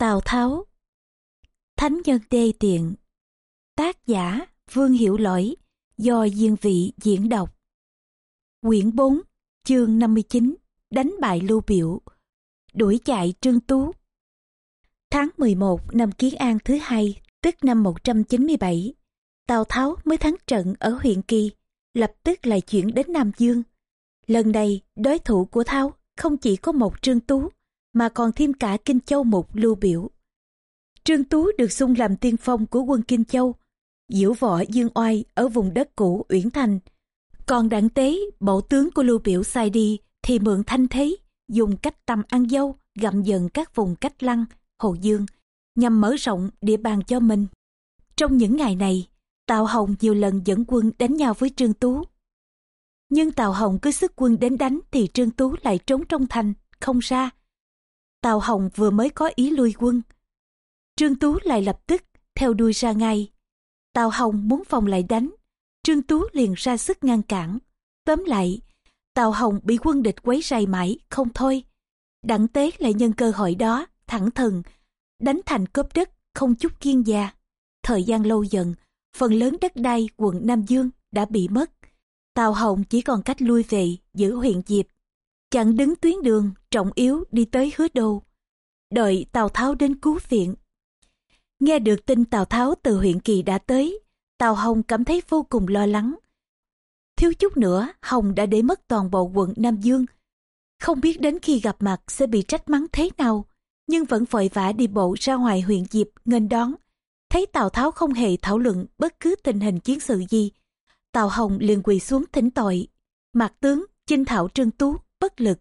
Tào Tháo. Thánh nhân đê tiện. Tác giả Vương Hiểu Lỗi, Do Diên Vị diễn đọc. Quyển 4 Chương 59 Đánh bại Lưu Biểu. Đuổi chạy Trương Tú. Tháng 11 năm Kiến An thứ hai, Tức năm 197 Tào Tháo mới thắng trận ở huyện Kỳ, Lập tức lại chuyển đến Nam Dương. Lần này, đối thủ của Tháo không chỉ có một Trương Tú mà còn thêm cả Kinh Châu một lưu biểu. Trương Tú được xung làm tiên phong của quân Kinh Châu, diễu võ dương oai ở vùng đất cũ Uyển Thành. Còn đặng tế, bộ tướng của lưu biểu sai đi thì mượn thanh thế, dùng cách tầm ăn dâu, gặm dần các vùng cách lăng, hồ dương, nhằm mở rộng địa bàn cho mình. Trong những ngày này, Tào Hồng nhiều lần dẫn quân đánh nhau với Trương Tú. Nhưng Tào Hồng cứ sức quân đến đánh thì Trương Tú lại trốn trong thành, không ra, Tào Hồng vừa mới có ý lui quân. Trương Tú lại lập tức theo đuôi ra ngay. Tào Hồng muốn phòng lại đánh. Trương Tú liền ra sức ngăn cản. Tóm lại, Tào Hồng bị quân địch quấy rầy mãi, không thôi. Đặng tế lại nhân cơ hội đó, thẳng thừng, đánh thành cốp đất, không chút kiên gia. Thời gian lâu dần, phần lớn đất đai quận Nam Dương đã bị mất. Tào Hồng chỉ còn cách lui về giữ huyện Diệp chặn đứng tuyến đường, trọng yếu đi tới hứa đô đợi tào tháo đến cứu viện. Nghe được tin tào tháo từ huyện kỳ đã tới, tào hồng cảm thấy vô cùng lo lắng. Thiếu chút nữa, hồng đã để mất toàn bộ quận nam dương. Không biết đến khi gặp mặt sẽ bị trách mắng thế nào, nhưng vẫn vội vã đi bộ ra ngoài huyện diệp nghênh đón. Thấy tào tháo không hề thảo luận bất cứ tình hình chiến sự gì, tào hồng liền quỳ xuống thỉnh tội. Mặt tướng chinh thảo trương tú bất lực,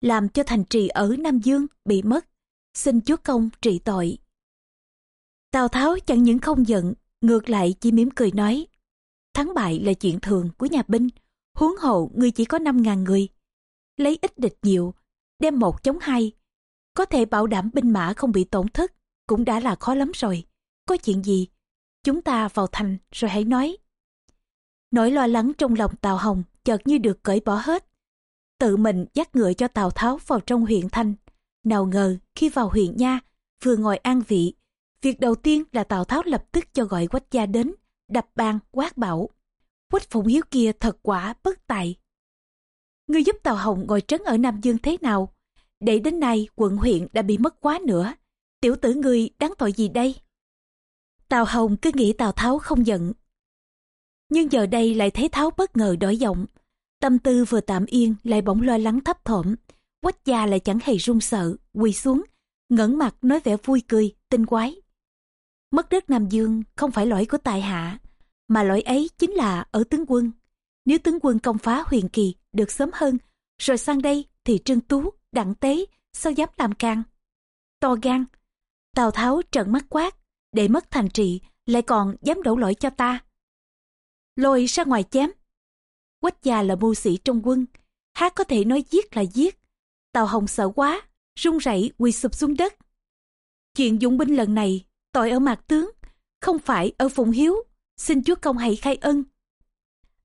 làm cho thành trì ở Nam Dương bị mất. Xin chúa công trị tội. Tào Tháo chẳng những không giận, ngược lại chỉ mỉm cười nói. Thắng bại là chuyện thường của nhà binh, huống hộ người chỉ có 5.000 người. Lấy ít địch nhiều, đem một chống hai. Có thể bảo đảm binh mã không bị tổn thất, cũng đã là khó lắm rồi. Có chuyện gì? Chúng ta vào thành rồi hãy nói. Nỗi lo lắng trong lòng Tào Hồng chợt như được cởi bỏ hết tự mình dắt ngựa cho Tào Tháo vào trong huyện Thanh. Nào ngờ khi vào huyện Nha, vừa ngồi an vị, việc đầu tiên là Tào Tháo lập tức cho gọi quách gia đến, đập bàn quát bảo. Quách phụng hiếu kia thật quả bất tài. Ngươi giúp Tào Hồng ngồi trấn ở Nam Dương thế nào? Để đến nay quận huyện đã bị mất quá nữa. Tiểu tử ngươi đáng tội gì đây? Tào Hồng cứ nghĩ Tào Tháo không giận. Nhưng giờ đây lại thấy Tháo bất ngờ đổi giọng, Tâm tư vừa tạm yên lại bỗng lo lắng thấp thỏm. Quách gia lại chẳng hề run sợ, quỳ xuống, ngẩng mặt nói vẻ vui cười, tinh quái. Mất đất Nam Dương không phải lỗi của tài hạ, mà lỗi ấy chính là ở tướng quân. Nếu tướng quân công phá huyền kỳ được sớm hơn, rồi sang đây thì trương tú, đặng tế, sao dám làm can. To gan, Tào Tháo trợn mắt quát, để mất thành trị, lại còn dám đổ lỗi cho ta. Lôi ra ngoài chém, Quách gia là mưu sĩ trong quân, há có thể nói giết là giết. Tào Hồng sợ quá, run rẩy quỳ sụp xuống đất. Chuyện dụng binh lần này, tội ở mạc tướng, không phải ở Phụng Hiếu, xin chúa công hãy khai ân.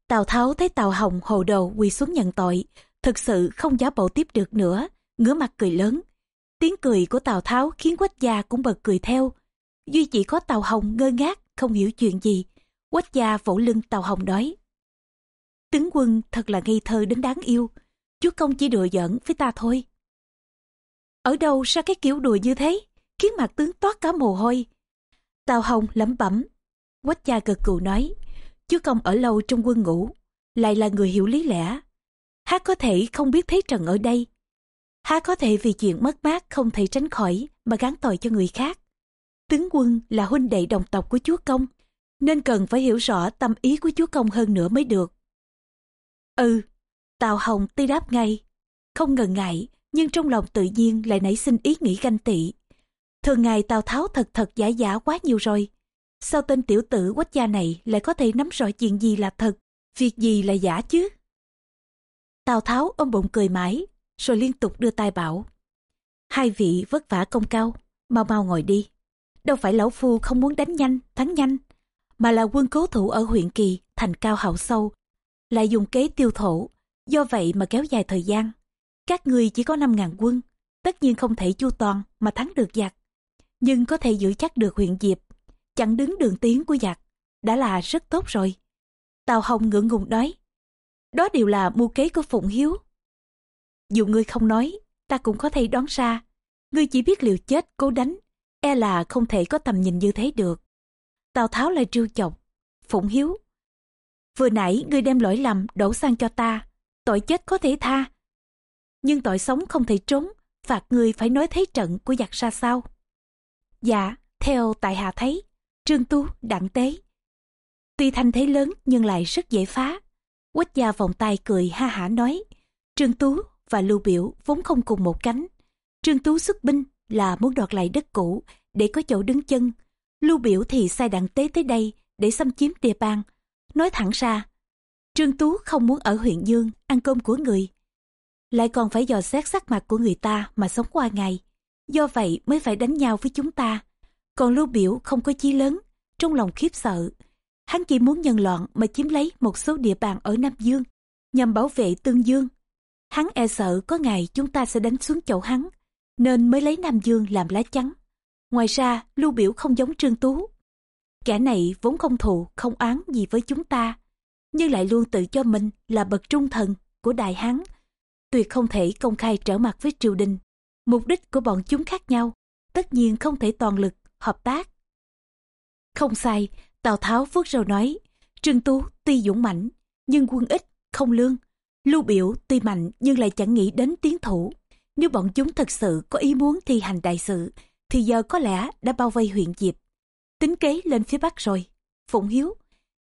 Tào Tháo thấy Tào Hồng hồ đồ quỳ xuống nhận tội, thực sự không giả bộ tiếp được nữa, ngửa mặt cười lớn. Tiếng cười của Tào Tháo khiến Quách gia cũng bật cười theo. Duy chỉ có Tào Hồng ngơ ngác, không hiểu chuyện gì. Quách gia vỗ lưng Tào Hồng nói. Tướng quân thật là ngây thơ đến đáng yêu. Chúa công chỉ đùa giỡn với ta thôi. Ở đâu ra cái kiểu đùa như thế, khiến mặt tướng toát cả mồ hôi. Tào Hồng lẩm bẩm. Quách cha cực cù nói, chúa công ở lâu trong quân ngũ, lại là người hiểu lý lẽ. Há có thể không biết thế trần ở đây. Há có thể vì chuyện mất mát không thể tránh khỏi mà gán tội cho người khác. Tướng quân là huynh đệ đồng tộc của chúa công, nên cần phải hiểu rõ tâm ý của chúa công hơn nữa mới được. Ừ, Tào Hồng tuy đáp ngay, không ngần ngại, nhưng trong lòng tự nhiên lại nảy sinh ý nghĩ ganh tị. Thường ngày Tào Tháo thật thật giả giả quá nhiều rồi. Sao tên tiểu tử quách gia này lại có thể nắm rõ chuyện gì là thật, việc gì là giả chứ? Tào Tháo ôm bụng cười mãi, rồi liên tục đưa tay bảo. Hai vị vất vả công cao, mau mau ngồi đi. Đâu phải lão phu không muốn đánh nhanh, thắng nhanh, mà là quân cố thủ ở huyện Kỳ, thành cao hậu sâu, lại dùng kế tiêu thổ, do vậy mà kéo dài thời gian. Các người chỉ có 5.000 quân, tất nhiên không thể chu toàn mà thắng được giặc. nhưng có thể giữ chắc được huyện Diệp, chặn đứng đường tiến của giặc, đã là rất tốt rồi. Tào Hồng ngượng ngùng nói, đó đều là mưu kế của Phụng Hiếu. Dù ngươi không nói, ta cũng có thể đoán ra, ngươi chỉ biết liều chết cố đánh, e là không thể có tầm nhìn như thế được. Tào Tháo lại trêu chọc, Phụng Hiếu. Vừa nãy ngươi đem lỗi lầm đổ sang cho ta, tội chết có thể tha. Nhưng tội sống không thể trốn, phạt ngươi phải nói thế trận của giặc ra sao. Dạ, theo tại hạ thấy, Trương Tú, Đặng Tế. Tuy thanh thế lớn nhưng lại rất dễ phá. Quách gia vòng tay cười ha hả nói, Trương Tú và Lưu Biểu vốn không cùng một cánh. Trương Tú xuất binh là muốn đoạt lại đất cũ để có chỗ đứng chân. Lưu Biểu thì sai Đặng Tế tới đây để xâm chiếm địa bàn. Nói thẳng ra, Trương Tú không muốn ở huyện Dương ăn cơm của người. Lại còn phải dò xét sắc mặt của người ta mà sống qua ngày. Do vậy mới phải đánh nhau với chúng ta. Còn Lưu Biểu không có chí lớn, trong lòng khiếp sợ. Hắn chỉ muốn nhân loạn mà chiếm lấy một số địa bàn ở Nam Dương, nhằm bảo vệ Tương Dương. Hắn e sợ có ngày chúng ta sẽ đánh xuống chậu hắn, nên mới lấy Nam Dương làm lá chắn. Ngoài ra, Lưu Biểu không giống Trương Tú. Kẻ này vốn không thù, không án gì với chúng ta, nhưng lại luôn tự cho mình là bậc trung thần của Đại Hán. Tuyệt không thể công khai trở mặt với triều đình. Mục đích của bọn chúng khác nhau, tất nhiên không thể toàn lực, hợp tác. Không sai, Tào Tháo vuốt râu nói, Trương Tú tuy dũng mãnh nhưng quân ít, không lương. Lưu biểu tuy mạnh nhưng lại chẳng nghĩ đến tiến thủ. Nếu bọn chúng thật sự có ý muốn thi hành đại sự, thì giờ có lẽ đã bao vây huyện Diệp. Tính kế lên phía Bắc rồi. Phụng Hiếu,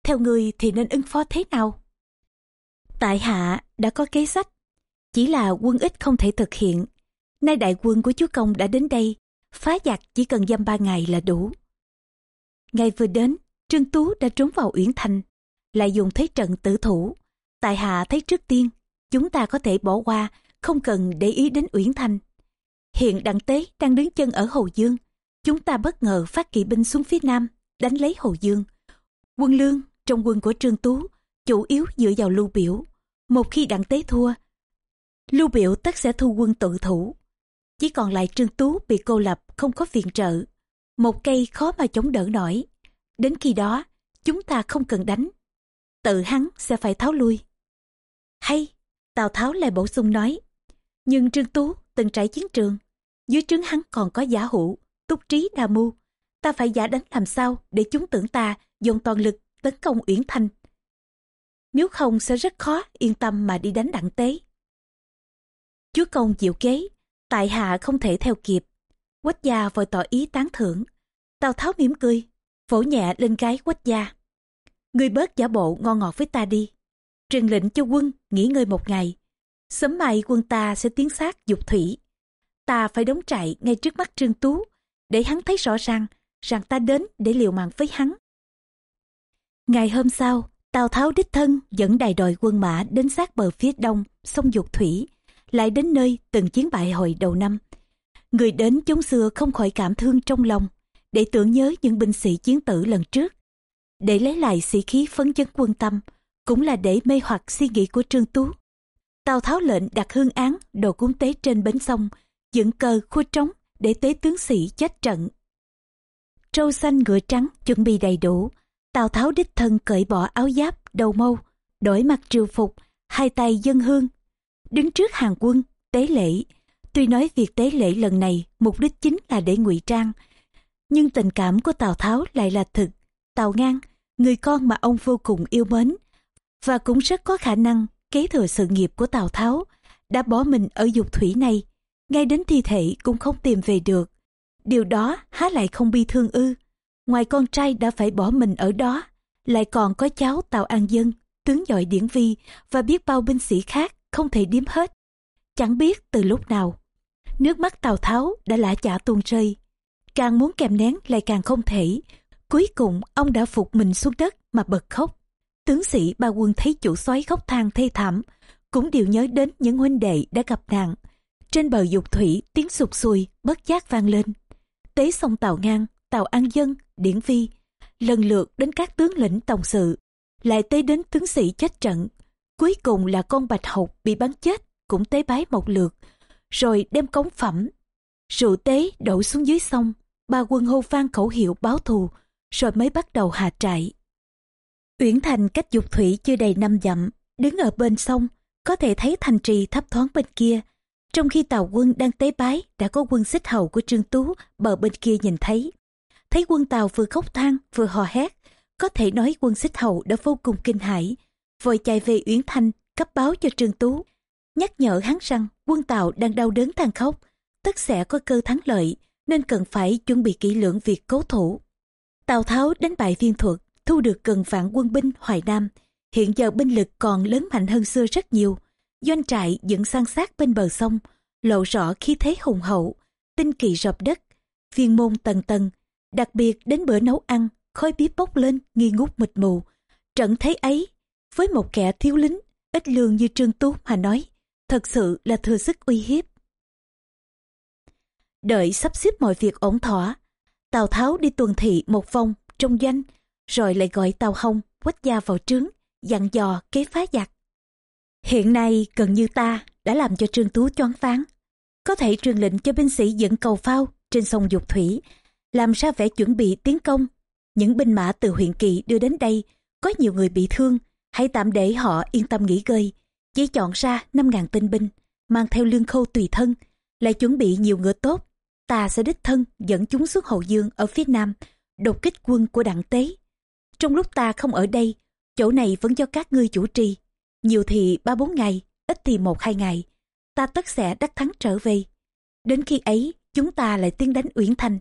theo người thì nên ứng phó thế nào? Tại hạ đã có kế sách, chỉ là quân ít không thể thực hiện. Nay đại quân của chúa công đã đến đây, phá giặc chỉ cần dăm ba ngày là đủ. Ngày vừa đến, Trương Tú đã trốn vào Uyển Thành, lại dùng thế trận tử thủ. Tại hạ thấy trước tiên, chúng ta có thể bỏ qua, không cần để ý đến Uyển Thành. Hiện Đặng Tế đang đứng chân ở Hồ Dương. Chúng ta bất ngờ phát kỵ binh xuống phía nam, đánh lấy Hồ Dương. Quân lương trong quân của Trương Tú, chủ yếu dựa vào lưu biểu. Một khi Đặng Tế thua, lưu biểu tất sẽ thu quân tự thủ. Chỉ còn lại Trương Tú bị cô lập, không có viện trợ. Một cây khó mà chống đỡ nổi. Đến khi đó, chúng ta không cần đánh. Tự hắn sẽ phải tháo lui. Hay, Tào Tháo lại bổ sung nói. Nhưng Trương Tú từng trải chiến trường. Dưới trướng hắn còn có giả hữu, túc trí đa mưu. Ta phải giả đánh làm sao để chúng tưởng ta dùng toàn lực tấn công Uyển Thanh. Nếu không sẽ rất khó yên tâm mà đi đánh đặng tế. Chúa công chịu kế, tại hạ không thể theo kịp. Quách gia vội tỏ ý tán thưởng. Tào Tháo mỉm cười, vỗ nhẹ lên gái quách gia. Ngươi bớt giả bộ ngon ngọt với ta đi. Truyền lệnh cho quân nghỉ ngơi một ngày. Sớm mai quân ta sẽ tiến sát dục thủy. Ta phải đóng trại ngay trước mắt Trương Tú để hắn thấy rõ ràng rằng ta đến để liều mạng với hắn. Ngày hôm sau, Tào Tháo đích thân dẫn đại đội quân mã đến sát bờ phía đông, sông Dục Thủy, lại đến nơi từng chiến bại hồi đầu năm. Người đến chống xưa không khỏi cảm thương trong lòng, để tưởng nhớ những binh sĩ chiến tử lần trước. Để lấy lại sĩ khí phấn chấn quân tâm, cũng là để mê hoặc suy nghĩ của Trương Tú. Tào Tháo lệnh đặt hương án đồ cúng tế trên bến sông, dựng cờ khua trống để tế tướng sĩ chết trận. Trâu xanh ngựa trắng chuẩn bị đầy đủ, Tào Tháo đích thân cởi bỏ áo giáp, đầu mâu, đổi mặt triều phục, hai tay dân hương. Đứng trước hàng quân, tế lễ. Tuy nói việc tế lễ lần này mục đích chính là để ngụy trang, nhưng tình cảm của Tào Tháo lại là thực. Tào Ngang, người con mà ông vô cùng yêu mến, và cũng rất có khả năng kế thừa sự nghiệp của Tào Tháo, đã bỏ mình ở dục thủy này, ngay đến thi thể cũng không tìm về được. Điều đó há lại không bi thương ư. Ngoài con trai đã phải bỏ mình ở đó, lại còn có cháu Tào An Dân, tướng giỏi điển vi và biết bao binh sĩ khác không thể điếm hết. Chẳng biết từ lúc nào, nước mắt Tào Tháo đã lã chả tuôn rơi. Càng muốn kèm nén lại càng không thể. Cuối cùng ông đã phục mình xuống đất mà bật khóc. Tướng sĩ ba quân thấy chủ soái khóc than thê thảm, cũng đều nhớ đến những huynh đệ đã gặp nạn. Trên bờ dục thủy tiếng sụt sùi bất giác vang lên. Tế sông Tàu Ngang, Tàu An Dân, Điển Vi, lần lượt đến các tướng lĩnh tổng sự, lại tế đến tướng sĩ chết trận. Cuối cùng là con bạch hộc bị bắn chết, cũng tế bái một lượt, rồi đem cống phẩm. Rượu tế đổ xuống dưới sông, ba quân hô vang khẩu hiệu báo thù, rồi mới bắt đầu hạ trại. Uyển Thành cách dục thủy chưa đầy năm dặm, đứng ở bên sông, có thể thấy thành trì thấp thoáng bên kia. Trong khi tàu quân đang tế bái, đã có quân xích hầu của Trương Tú bờ bên kia nhìn thấy. Thấy quân tàu vừa khóc than vừa hò hét, có thể nói quân xích hầu đã vô cùng kinh hãi, vội chạy về Uyển Thanh cấp báo cho Trương Tú, nhắc nhở hắn rằng quân tàu đang đau đớn than khóc, tất sẽ có cơ thắng lợi, nên cần phải chuẩn bị kỹ lưỡng việc cố thủ. Tào Tháo đánh bại viên thuật, thu được gần vạn quân binh Hoài Nam. Hiện giờ binh lực còn lớn mạnh hơn xưa rất nhiều. Doanh trại dựng san sát bên bờ sông, lộ rõ khí thế hùng hậu, tinh kỳ rập đất, viên môn tầng tầng. Đặc biệt đến bữa nấu ăn, khói bếp bốc lên nghi ngút mịt mù. Trận thế ấy, với một kẻ thiếu lính, ít lương như Trương Tú mà nói, thật sự là thừa sức uy hiếp. Đợi sắp xếp mọi việc ổn thỏa, Tào Tháo đi tuần thị một vòng trong doanh, rồi lại gọi Tào Hồng, quách gia vào trướng, dặn dò kế phá giặc. Hiện nay gần như ta đã làm cho Trương Tú choáng váng. Có thể truyền lệnh cho binh sĩ dẫn cầu phao trên sông Dục Thủy, làm ra vẻ chuẩn bị tiến công. Những binh mã từ huyện Kỳ đưa đến đây, có nhiều người bị thương, hãy tạm để họ yên tâm nghỉ ngơi. Chỉ chọn ra 5.000 tinh binh, mang theo lương khâu tùy thân, lại chuẩn bị nhiều ngựa tốt ta sẽ đích thân dẫn chúng xuống hậu dương ở phía nam đột kích quân của đặng tế trong lúc ta không ở đây chỗ này vẫn do các ngươi chủ trì nhiều thì ba bốn ngày ít thì một hai ngày. Ta tất sẽ đắc thắng trở về. Đến khi ấy chúng ta lại tiến đánh uyển thành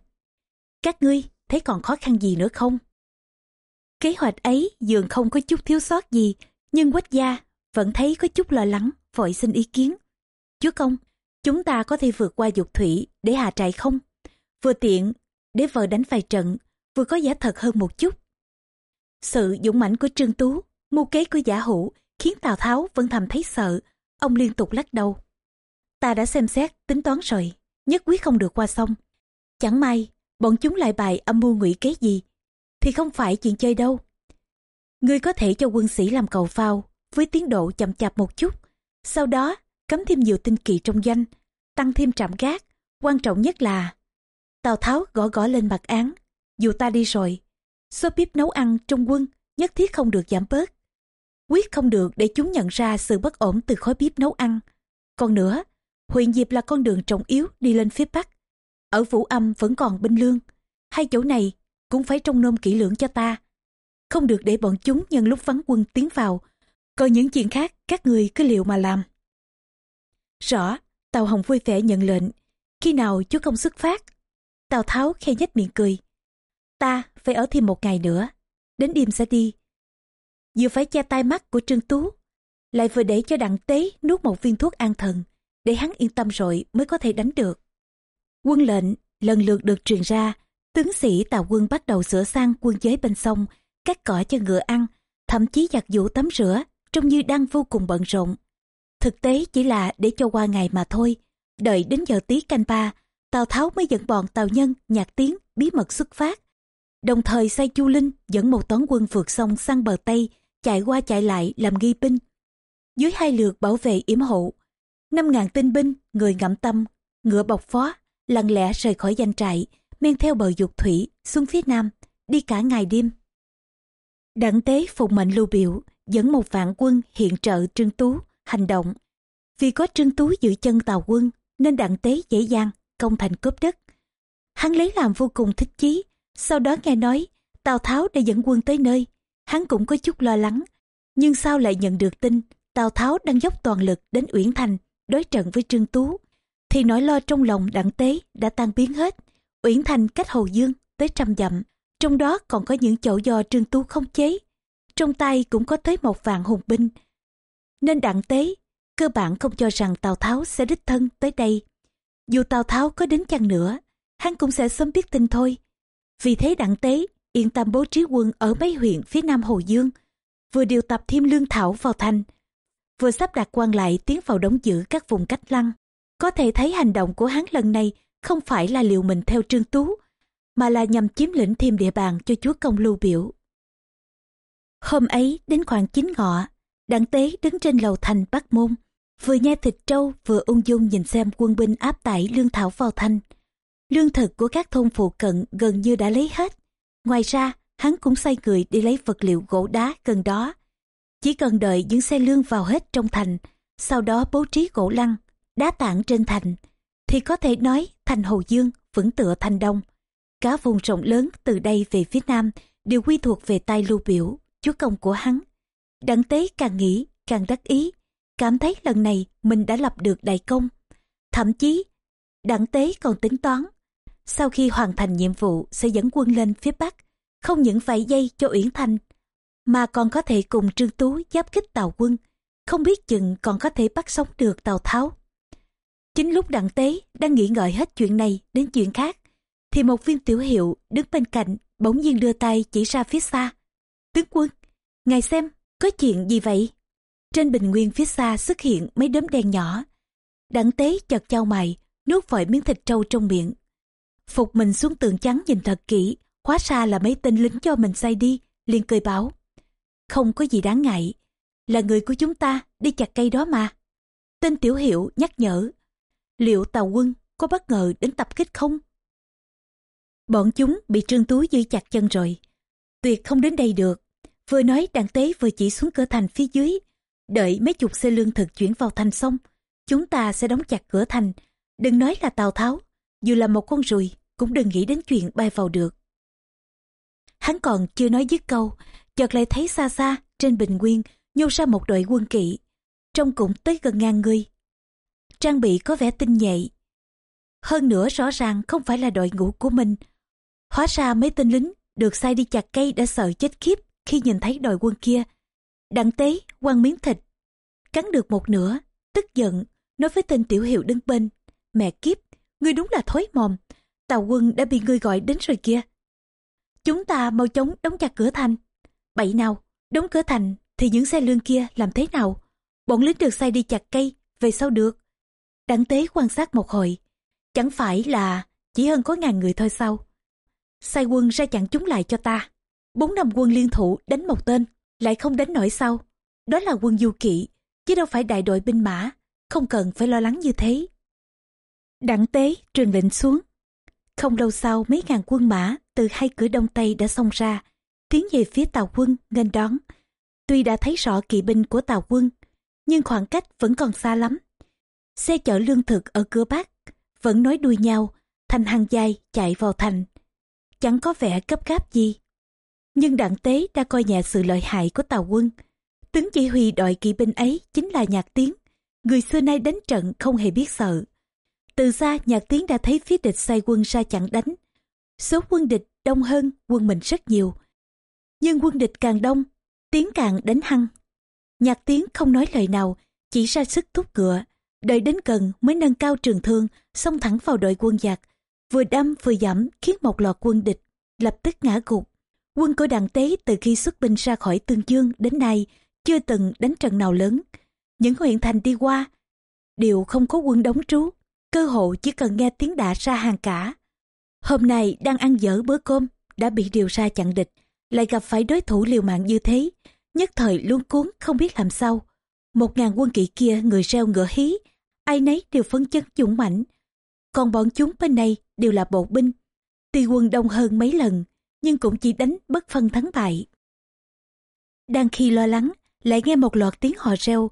các ngươi thấy còn khó khăn gì nữa không? Kế hoạch ấy dường không có chút thiếu sót gì nhưng quách gia vẫn thấy có chút lo lắng vội xin ý kiến. Chúa công chúng ta có thể vượt qua dục thủy để hạ trại không? Vừa tiện, để vợ đánh vài trận, vừa có giá thật hơn một chút. Sự dũng mãnh của Trương Tú, mưu kế của giả hữu khiến Tào Tháo vẫn thầm thấy sợ, ông liên tục lắc đầu. Ta đã xem xét, tính toán rồi, nhất quyết không được qua sông. Chẳng may, bọn chúng lại bài âm mưu ngụy kế gì, thì không phải chuyện chơi đâu. Ngươi có thể cho quân sĩ làm cầu phao, với tiến độ chậm chạp một chút, sau đó cấm thêm nhiều tinh kỳ trong danh, tăng thêm trạm gác, quan trọng nhất là Tào Tháo gõ gõ lên mặt án, dù ta đi rồi, số bếp nấu ăn trong quân nhất thiết không được giảm bớt. Quyết không được để chúng nhận ra sự bất ổn từ khói bếp nấu ăn. Còn nữa, huyện Diệp là con đường trọng yếu đi lên phía Bắc. Ở Vũ Âm vẫn còn binh lương. Hai chỗ này cũng phải trông nom kỹ lưỡng cho ta. Không được để bọn chúng nhân lúc vắng quân tiến vào. Còn những chuyện khác các người cứ liệu mà làm. Rõ, Tàu Hồng vui vẻ nhận lệnh. Khi nào chú công xuất phát? Tào Tháo khe nhếch miệng cười. Ta phải ở thêm một ngày nữa. Đến đêm sẽ đi. Vừa phải che tai mắt của Trương Tú. Lại vừa để cho đặng tế nuốt một viên thuốc an thần. Để hắn yên tâm rồi mới có thể đánh được. Quân lệnh lần lượt được truyền ra. Tướng sĩ tàu quân bắt đầu sửa sang quân giới bên sông. Cắt cỏ cho ngựa ăn. Thậm chí giặt vũ tắm rửa. Trông như đang vô cùng bận rộn Thực tế chỉ là để cho qua ngày mà thôi. Đợi đến giờ tí canh ba, Tào Tháo mới dẫn bọn Tào Nhân, Nhạc Tiến bí mật xuất phát. Đồng thời sai Chu Linh dẫn một toán quân vượt sông sang bờ Tây, chạy qua chạy lại làm ghi binh. Dưới hai lượt bảo vệ yểm hộ, năm ngàn tinh binh, người ngậm tâm, ngựa bọc phó, lặng lẽ rời khỏi danh trại, men theo bờ dục thủy, xuống phía nam, đi cả ngày đêm. Đặng tế phục mệnh lưu biểu, dẫn một vạn quân hiện trợ trương tú, hành động. Vì có Trương Tú giữ chân tàu quân nên đặng tế dễ dàng công thành cướp đất. Hắn lấy làm vô cùng thích chí, sau đó nghe nói Tào Tháo đã dẫn quân tới nơi. Hắn cũng có chút lo lắng, nhưng sao lại nhận được tin Tào Tháo đang dốc toàn lực đến Uyển Thành đối trận với Trương Tú. Thì nỗi lo trong lòng đặng tế đã tan biến hết. Uyển Thành cách Hầu Dương tới trăm dặm, trong đó còn có những chỗ do Trương Tú không chế. Trong tay cũng có tới một vạn hùng binh, nên đặng tế cơ bản không cho rằng Tào Tháo sẽ đích thân tới đây. Dù Tào Tháo có đến chăng nữa, hắn cũng sẽ sớm biết tin thôi. Vì thế đặng tế yên tâm bố trí quân ở mấy huyện phía nam Hồ Dương, vừa điều tập thêm lương thảo vào thành, vừa sắp đặt quan lại tiến vào đóng giữ các vùng cách lăng. Có thể thấy hành động của hắn lần này không phải là liều mình theo Trương Tú, mà là nhằm chiếm lĩnh thêm địa bàn cho chúa công lưu biểu. Hôm ấy đến khoảng 9 ngọ, Đặng tế đứng trên lầu thành Bắc Môn, vừa nhai thịt trâu vừa ung dung nhìn xem quân binh áp tải lương thảo vào thành lương thực của các thôn phụ cận gần như đã lấy hết. Ngoài ra, hắn cũng sai người đi lấy vật liệu gỗ đá gần đó. Chỉ cần đợi những xe lương vào hết trong thành, sau đó bố trí gỗ lăng, đá tảng trên thành, thì có thể nói thành Hồ Dương vẫn tựa thành Đông. Cả vùng rộng lớn từ đây về phía Nam đều quy thuộc về tay lưu biểu, chúa công của hắn. Đặng tế càng nghĩ, càng đắc ý, cảm thấy lần này mình đã lập được đại công. Thậm chí, đặng tế còn tính toán, sau khi hoàn thành nhiệm vụ sẽ dẫn quân lên phía Bắc, không những phải dây cho Uyển Thanh, mà còn có thể cùng Trương Tú giáp kích Tàu quân, không biết chừng còn có thể bắt sống được Tào Tháo. Chính lúc đặng tế đang nghĩ ngợi hết chuyện này đến chuyện khác, thì một viên tiểu hiệu đứng bên cạnh bỗng nhiên đưa tay chỉ ra phía xa. Tướng quân, ngài xem, có chuyện gì vậy? Trên bình nguyên phía xa xuất hiện mấy đốm đen nhỏ. Đặng tế chợt trao mày, nuốt vội miếng thịt trâu trong miệng. Phục mình xuống tường trắng nhìn thật kỹ, hóa ra là mấy tên lính cho mình say đi, liền cười báo. Không có gì đáng ngại, là người của chúng ta đi chặt cây đó mà. Tên tiểu hiệu nhắc nhở, liệu tàu quân có bất ngờ đến tập kích không? Bọn chúng bị trương túi giữ chặt chân rồi. Tuyệt không đến đây được. Vừa nói đàn tế vừa chỉ xuống cửa thành phía dưới. Đợi mấy chục xe lương thực chuyển vào thành xong. Chúng ta sẽ đóng chặt cửa thành. Đừng nói là Tào Tháo. Dù là một con ruồi cũng đừng nghĩ đến chuyện bay vào được. Hắn còn chưa nói dứt câu. Chợt lại thấy xa xa trên bình nguyên nhô ra một đội quân kỵ. Trong cũng tới gần ngàn người. Trang bị có vẻ tinh nhạy. Hơn nữa rõ ràng không phải là đội ngũ của mình Hóa ra mấy tên lính được sai đi chặt cây đã sợ chết khiếp khi nhìn thấy đội quân kia. Đặng tế quăng miếng thịt, cắn được một nửa, tức giận, nói với tên tiểu hiệu đứng bên. Mẹ kiếp, ngươi đúng là thối mồm, tàu quân đã bị ngươi gọi đến rồi kia. Chúng ta mau chóng đóng chặt cửa thành. Bậy nào, đóng cửa thành thì những xe lương kia làm thế nào? Bọn lính được sai đi chặt cây, về sau được? Đặng tế quan sát một hồi, chẳng phải là chỉ hơn có ngàn người thôi sao? sai quân ra chặn chúng lại cho ta. Bốn năm quân liên thủ đánh một tên, lại không đánh nổi sau. Đó là quân du kỵ, chứ đâu phải đại đội binh mã, không cần phải lo lắng như thế. Đặng tế truyền lệnh xuống. Không lâu sau mấy ngàn quân mã từ hai cửa đông tây đã xông ra, tiến về phía tàu quân nghênh đón. Tuy đã thấy rõ kỵ binh của tàu quân, nhưng khoảng cách vẫn còn xa lắm. Xe chở lương thực ở cửa bắc vẫn nói đuôi nhau, thành hàng dài chạy vào thành chẳng có vẻ cấp gáp gì. Nhưng đặng tế đã coi nhẹ sự lợi hại của tàu quân. Tướng chỉ huy đội kỵ binh ấy chính là nhạc tiến người xưa nay đánh trận không hề biết sợ. Từ xa nhạc tiếng đã thấy phía địch sai quân ra chặn đánh. Số quân địch đông hơn quân mình rất nhiều. Nhưng quân địch càng đông, tiếng càng đánh hăng. Nhạc tiếng không nói lời nào, chỉ ra sức thúc ngựa, đợi đến gần mới nâng cao trường thương, xông thẳng vào đội quân giặc, vừa đâm vừa giảm khiến một loạt quân địch lập tức ngã gục. Quân của đảng tế từ khi xuất binh ra khỏi Tương Dương đến nay chưa từng đánh trận nào lớn. Những huyện thành đi qua đều không có quân đóng trú, cơ hội chỉ cần nghe tiếng đả ra hàng cả. Hôm nay đang ăn dở bữa cơm, đã bị điều ra chặn địch, lại gặp phải đối thủ liều mạng như thế, nhất thời luôn cuốn không biết làm sao. Một ngàn quân kỵ kia người reo ngựa hí, ai nấy đều phấn chấn dũng mãnh, còn bọn chúng bên này đều là bộ binh. Tuy quân đông hơn mấy lần, nhưng cũng chỉ đánh bất phân thắng bại. Đang khi lo lắng, lại nghe một loạt tiếng hò reo.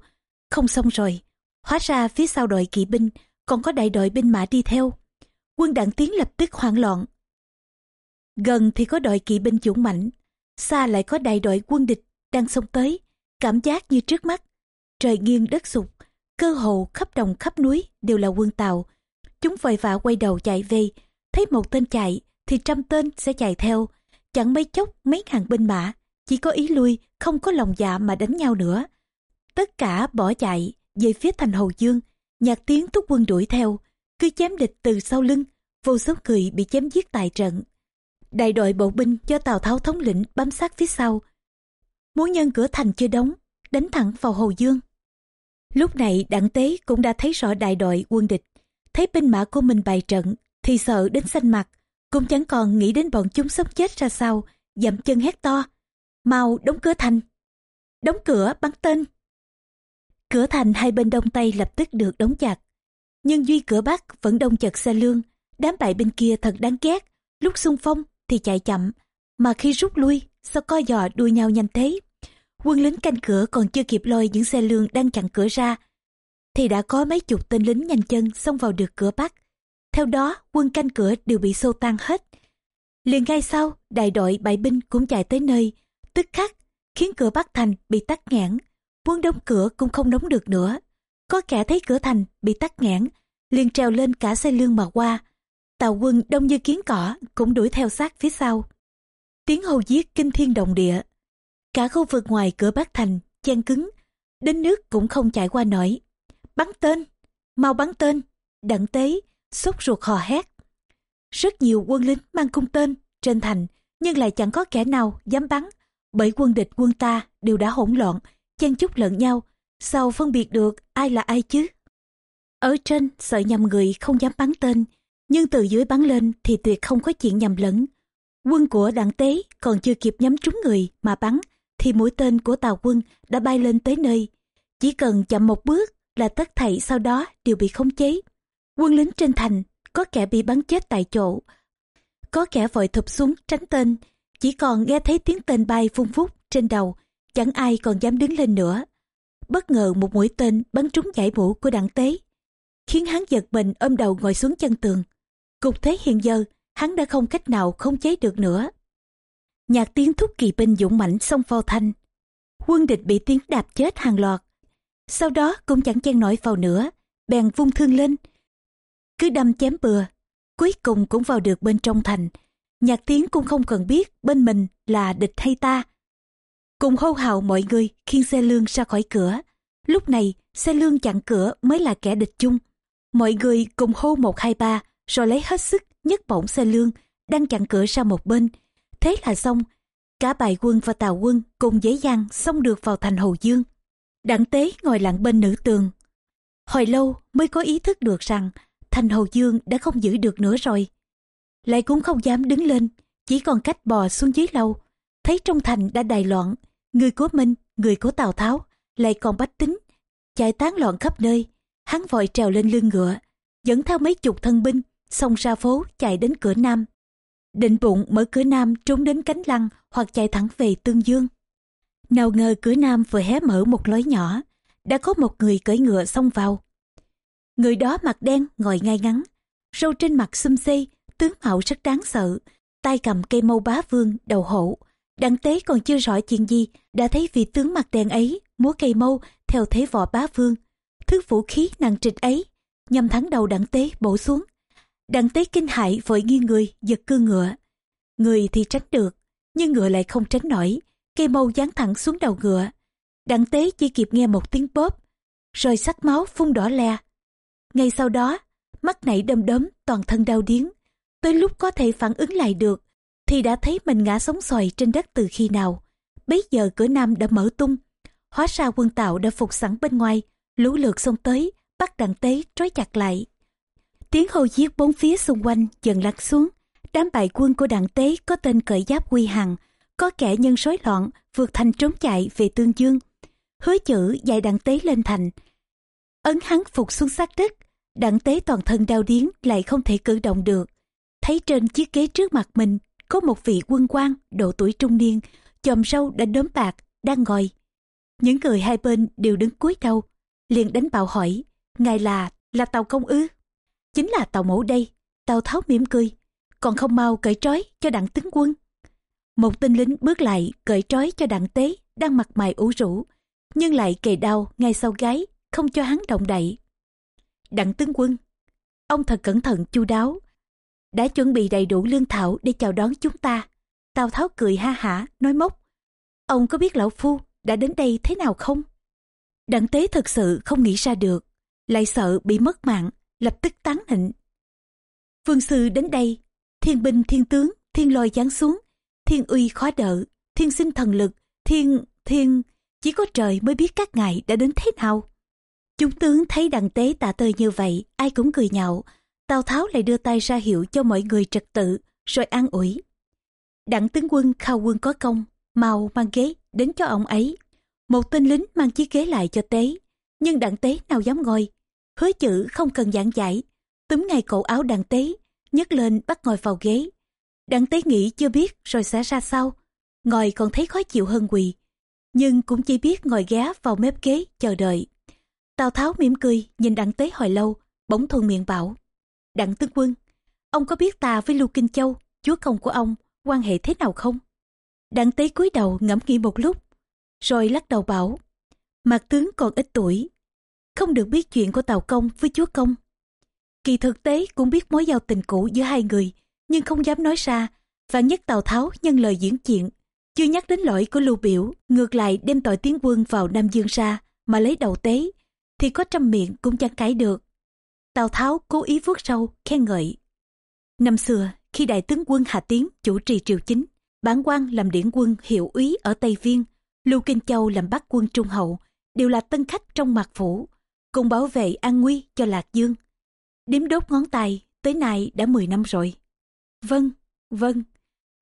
Không xong rồi, hóa ra phía sau đội kỵ binh còn có đại đội binh mã đi theo. Quân đặng tiến lập tức hoảng loạn. Gần thì có đội kỵ binh dũng mạnh, xa lại có đại đội quân địch đang xông tới, cảm giác như trước mắt. Trời nghiêng đất sụp cơ hồ khắp đồng khắp núi đều là quân tàu, Chúng vội vã quay đầu chạy về, thấy một tên chạy thì trăm tên sẽ chạy theo. Chẳng mấy chốc mấy ngàn binh mã, chỉ có ý lui, không có lòng dạ mà đánh nhau nữa. Tất cả bỏ chạy về phía thành Hồ Dương, nhạc tiếng thúc quân đuổi theo, cứ chém địch từ sau lưng, vô số người bị chém giết tại trận. Đại đội bộ binh do Tào Tháo thống lĩnh bám sát phía sau. Muốn nhân cửa thành chưa đóng, đánh thẳng vào Hồ Dương. Lúc này đặng tế cũng đã thấy rõ đại đội quân địch thấy binh mã của mình bày trận thì sợ đến xanh mặt cũng chẳng còn nghĩ đến bọn chúng sống chết ra sao dậm chân hét to mau đóng cửa thành đóng cửa bắn tên cửa thành hai bên đông tây lập tức được đóng chặt nhưng duy cửa bắc vẫn đông chật xe lương đám bại bên kia thật đáng ghét, lúc xung phong thì chạy chậm, mà khi rút lui, sao co giò đuôi nhau nhanh thế. Quân lính canh cửa còn chưa kịp lôi những xe lương đang chặn cửa ra, thì đã có mấy chục tên lính nhanh chân xông vào được cửa bắc. Theo đó, quân canh cửa đều bị xô tan hết. Liền ngay sau, đại đội bại binh cũng chạy tới nơi, tức khắc, khiến cửa bắc thành bị tắt nghẽn muốn đóng cửa cũng không đóng được nữa. Có kẻ thấy cửa thành bị tắc nghẽn, liền trèo lên cả xe lương mà qua. Tàu quân đông như kiến cỏ cũng đuổi theo sát phía sau. Tiếng hầu giết kinh thiên động địa. Cả khu vực ngoài cửa bắc thành, chen cứng, đến nước cũng không chạy qua nổi. Bắn tên, mau bắn tên, đặng tế, sốt ruột hò hét. Rất nhiều quân lính mang cung tên trên thành, nhưng lại chẳng có kẻ nào dám bắn, bởi quân địch quân ta đều đã hỗn loạn, chen chúc lẫn nhau, sao phân biệt được ai là ai chứ? Ở trên sợ nhầm người không dám bắn tên, nhưng từ dưới bắn lên thì tuyệt không có chuyện nhầm lẫn. Quân của đặng tế còn chưa kịp nhắm trúng người mà bắn, thì mũi tên của tàu quân đã bay lên tới nơi. Chỉ cần chậm một bước là tất thảy sau đó đều bị khống chế. Quân lính trên thành, có kẻ bị bắn chết tại chỗ, có kẻ vội thụp xuống tránh tên, chỉ còn nghe thấy tiếng tên bay phun phúc trên đầu, chẳng ai còn dám đứng lên nữa. Bất ngờ một mũi tên bắn trúng giải mũ của đặng tế, khiến hắn giật mình ôm đầu ngồi xuống chân tường. Cục thế hiện giờ, hắn đã không cách nào không chế được nữa. Nhạc tiếng thúc kỳ binh dũng mãnh xông vào thanh. Quân địch bị tiếng đạp chết hàng loạt. Sau đó cũng chẳng chen nổi vào nữa, bèn vung thương lên. Cứ đâm chém bừa, cuối cùng cũng vào được bên trong thành. Nhạc tiếng cũng không cần biết bên mình là địch hay ta. Cùng hô hào mọi người khiêng xe lương ra khỏi cửa. Lúc này, xe lương chặn cửa mới là kẻ địch chung. Mọi người cùng hô một hai ba, rồi lấy hết sức nhấc bổng xe lương, đang chặn cửa ra một bên. Thế là xong, cả bài quân và tàu quân cùng dễ dàng xông được vào thành hồ Dương. Đặng tế ngồi lặng bên nữ tường. Hồi lâu mới có ý thức được rằng thành hồ Dương đã không giữ được nữa rồi. Lại cũng không dám đứng lên, chỉ còn cách bò xuống dưới lâu. Thấy trong thành đã đài loạn, người của Minh, người của Tào Tháo, lại còn bách tính, chạy tán loạn khắp nơi. Hắn vội trèo lên lưng ngựa, dẫn theo mấy chục thân binh, xông ra phố chạy đến cửa Nam. Định bụng mở cửa Nam trốn đến cánh lăng hoặc chạy thẳng về Tương Dương. Nào ngờ cửa Nam vừa hé mở một lối nhỏ, đã có một người cưỡi ngựa xông vào. Người đó mặt đen ngồi ngay ngắn, râu trên mặt xum xê, tướng mạo rất đáng sợ, tay cầm cây mâu bá vương, đầu hổ. Đặng tế còn chưa rõ chuyện gì, đã thấy vị tướng mặt đèn ấy múa cây mâu theo thế võ bá vương. Thứ vũ khí nặng trịch ấy, nhằm thắng đầu đặng tế bổ xuống. Đặng tế kinh hại vội nghiêng người, giật cương ngựa. Người thì tránh được, nhưng ngựa lại không tránh nổi, cây mâu dán thẳng xuống đầu ngựa. Đặng tế chỉ kịp nghe một tiếng bóp, rồi sắc máu phun đỏ le. Ngay sau đó, mắt nảy đâm đớm toàn thân đau điếng. Tới lúc có thể phản ứng lại được, thì đã thấy mình ngã sống xoài trên đất từ khi nào. Bấy giờ cửa nam đã mở tung. Hóa ra quân tạo đã phục sẵn bên ngoài, lũ lượt xông tới, bắt đặng tế trói chặt lại. Tiếng hô giết bốn phía xung quanh dần lắng xuống. Đám bại quân của đặng tế có tên cởi giáp quy hằng, có kẻ nhân rối loạn vượt thành trốn chạy về tương dương. Hứa chữ dạy đặng tế lên thành. Ấn hắn phục xuống sát đất, đặng tế toàn thân đau điến lại không thể cử động được. Thấy trên chiếc ghế trước mặt mình có một vị quân quan độ tuổi trung niên, chòm râu đã đốm bạc, đang ngồi. Những người hai bên đều đứng cúi đầu, liền đánh bạo hỏi, ngài là, là tàu công ư? Chính là tàu mẫu đây, tàu tháo mỉm cười, còn không mau cởi trói cho đặng tướng quân. Một tên lính bước lại cởi trói cho đặng tế đang mặt mày ủ rũ, nhưng lại kề đau ngay sau gái không cho hắn động đậy. Đặng tướng quân, ông thật cẩn thận chu đáo, đã chuẩn bị đầy đủ lương thảo để chào đón chúng ta. Tào Tháo cười ha hả, nói móc. Ông có biết lão phu đã đến đây thế nào không? Đặng tế thật sự không nghĩ ra được, lại sợ bị mất mạng, lập tức tán nịnh. Vương sư đến đây, thiên binh thiên tướng, thiên lôi giáng xuống, thiên uy khó đỡ, thiên sinh thần lực, thiên, thiên, chỉ có trời mới biết các ngài đã đến thế nào. Chúng tướng thấy đặng tế tạ tơi như vậy, ai cũng cười nhạo, Tào Tháo lại đưa tay ra hiệu cho mọi người trật tự, rồi an ủi. Đặng tướng quân khao quân có công, mau mang ghế đến cho ông ấy. Một tên lính mang chiếc ghế lại cho tế, nhưng đặng tế nào dám ngồi. Hứa chữ không cần giảng giải, túm ngay cổ áo đặng tế, nhấc lên bắt ngồi vào ghế. Đặng tế nghĩ chưa biết rồi sẽ ra sao. Ngồi còn thấy khó chịu hơn quỳ. Nhưng cũng chỉ biết ngồi ghé vào mép ghế chờ đợi. Tào Tháo mỉm cười nhìn đặng tế hồi lâu, bỗng thuận miệng bảo. Đặng tướng quân, ông có biết ta với Lưu Kinh Châu, chúa công của ông, quan hệ thế nào không? Đặng tế cúi đầu ngẫm nghĩ một lúc, rồi lắc đầu bảo. Mạc tướng còn ít tuổi, không được biết chuyện của Tào Công với chúa công. Kỳ thực tế cũng biết mối giao tình cũ giữa hai người, nhưng không dám nói ra, và nhất Tào Tháo nhân lời diễn chuyện. Chưa nhắc đến lỗi của Lưu Biểu, ngược lại đem tội tiến quân vào Nam Dương ra, mà lấy đầu tế, thì có trăm miệng cũng chẳng cãi được. Tào Tháo cố ý vuốt râu, khen ngợi. Năm xưa, khi đại tướng quân Hà Tiến chủ trì triều chính, bản quan làm điển quân hiệu úy ở Tây Viên, Lưu Kinh Châu làm bắc quân trung hậu, đều là tân khách trong mạc phủ, cùng bảo vệ an nguy cho Lạc Dương. Điếm đốt ngón tay, tới nay đã 10 năm rồi. Vâng, vâng,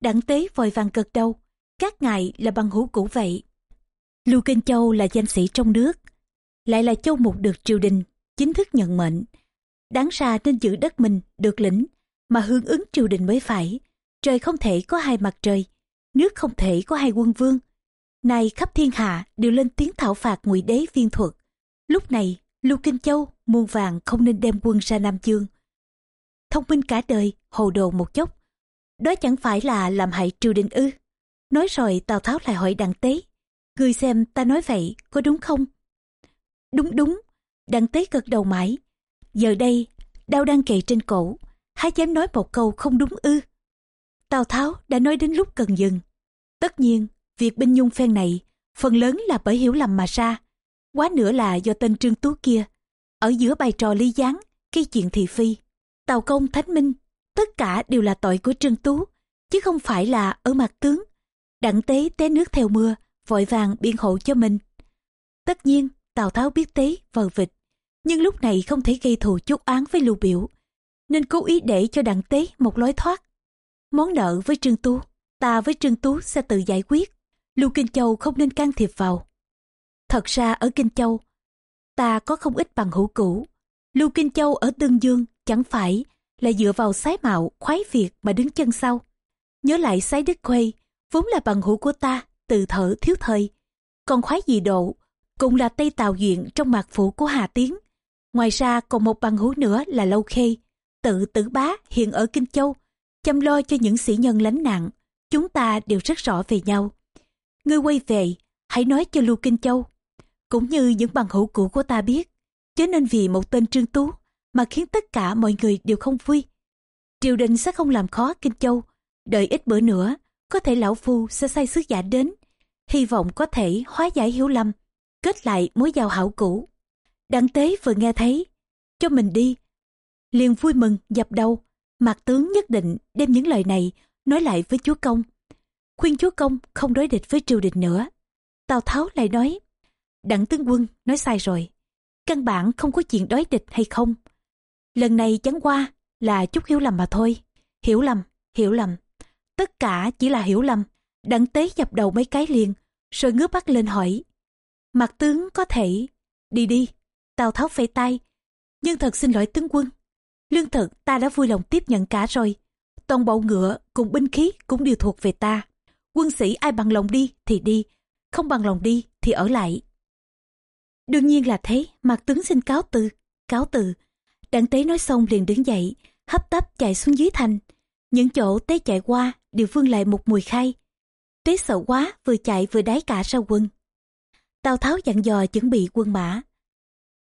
đặng tế vội vàng cực đâu, các ngài là bằng hữu cũ vậy. Lưu Kinh Châu là danh sĩ trong nước, lại là châu mục được triều đình, chính thức nhận mệnh. Đáng ra nên giữ đất mình, được lĩnh, mà hướng ứng triều đình mới phải. Trời không thể có hai mặt trời, nước không thể có hai quân vương. Nay khắp thiên hạ đều lên tiếng thảo phạt ngụy đế viên thuật. Lúc này, Lưu Kinh Châu, muôn vàng không nên đem quân ra Nam Dương. Thông minh cả đời, hồ đồ một chốc. Đó chẳng phải là làm hại triều đình ư. Nói rồi Tào Tháo lại hỏi đặng tế. Người xem ta nói vậy có đúng không? Đúng đúng, đặng tế gật đầu mãi. Giờ đây, đau đang kề trên cổ, há dám nói một câu không đúng ư. Tào Tháo đã nói đến lúc cần dừng. Tất nhiên, việc binh nhung phen này, phần lớn là bởi hiểu lầm mà ra. Quá nữa là do tên Trương Tú kia, ở giữa bài trò ly gián, gây chuyện thị phi. Tào công thánh minh, tất cả đều là tội của Trương Tú, chứ không phải là ở mặt tướng. Đặng tế té nước theo mưa, vội vàng biện hộ cho mình. Tất nhiên, Tào Tháo biết tế, vờ vịt, nhưng lúc này không thể gây thù chút án với Lưu Biểu, nên cố ý để cho đặng tế một lối thoát. Món nợ với Trương Tú, ta với Trương Tú sẽ tự giải quyết, Lưu Kinh Châu không nên can thiệp vào. Thật ra ở Kinh Châu, ta có không ít bằng hữu cũ. Lưu Kinh Châu ở Tương Dương chẳng phải là dựa vào sái mạo, khoái việc mà đứng chân sau. Nhớ lại sái Đức Khuê, vốn là bằng hữu của ta, từ thở thiếu thời. Còn khoái dị độ, cũng là Tây Tào Duyện trong mạc phủ của Hà Tiến. Ngoài ra còn một bằng hữu nữa là Lâu Khê, tự tử bá hiện ở Kinh Châu, chăm lo cho những sĩ nhân lánh nạn. Chúng ta đều rất rõ về nhau. Ngươi quay về, hãy nói cho Lưu Kinh Châu, cũng như những bằng hữu cũ của ta biết, chứ nên vì một tên Trương Tú mà khiến tất cả mọi người đều không vui. Triều đình sẽ không làm khó Kinh Châu, đợi ít bữa nữa, có thể lão phu sẽ sai sứ giả đến, hy vọng có thể hóa giải hiểu lầm, kết lại mối giao hảo cũ. Đặng tế vừa nghe thấy, cho mình đi, liền vui mừng dập đầu, mạc tướng nhất định đem những lời này nói lại với chúa công. Khuyên chúa công không đối địch với triều đình nữa. Tào Tháo lại nói, đặng tướng quân nói sai rồi. Căn bản không có chuyện đối địch hay không. Lần này chẳng qua là chút hiểu lầm mà thôi. Hiểu lầm, hiểu lầm. Tất cả chỉ là hiểu lầm. Đặng tế dập đầu mấy cái liền, rồi ngước bắt lên hỏi. Mặt tướng có thể... Đi đi, Tào Tháo phẩy tay. Nhưng thật xin lỗi tướng quân. Lương thực ta đã vui lòng tiếp nhận cả rồi. Toàn bộ ngựa cùng binh khí cũng đều thuộc về ta. Quân sĩ ai bằng lòng đi thì đi, không bằng lòng đi thì ở lại. Đương nhiên là thế, mặt tướng xin cáo từ, cáo từ. Đặng tế nói xong liền đứng dậy, hấp tấp chạy xuống dưới thành. Những chỗ tế chạy qua đều vương lại một mùi khai. Tế sợ quá, vừa chạy vừa đáy cả sau quân. Tào Tháo dặn dò chuẩn bị quân mã.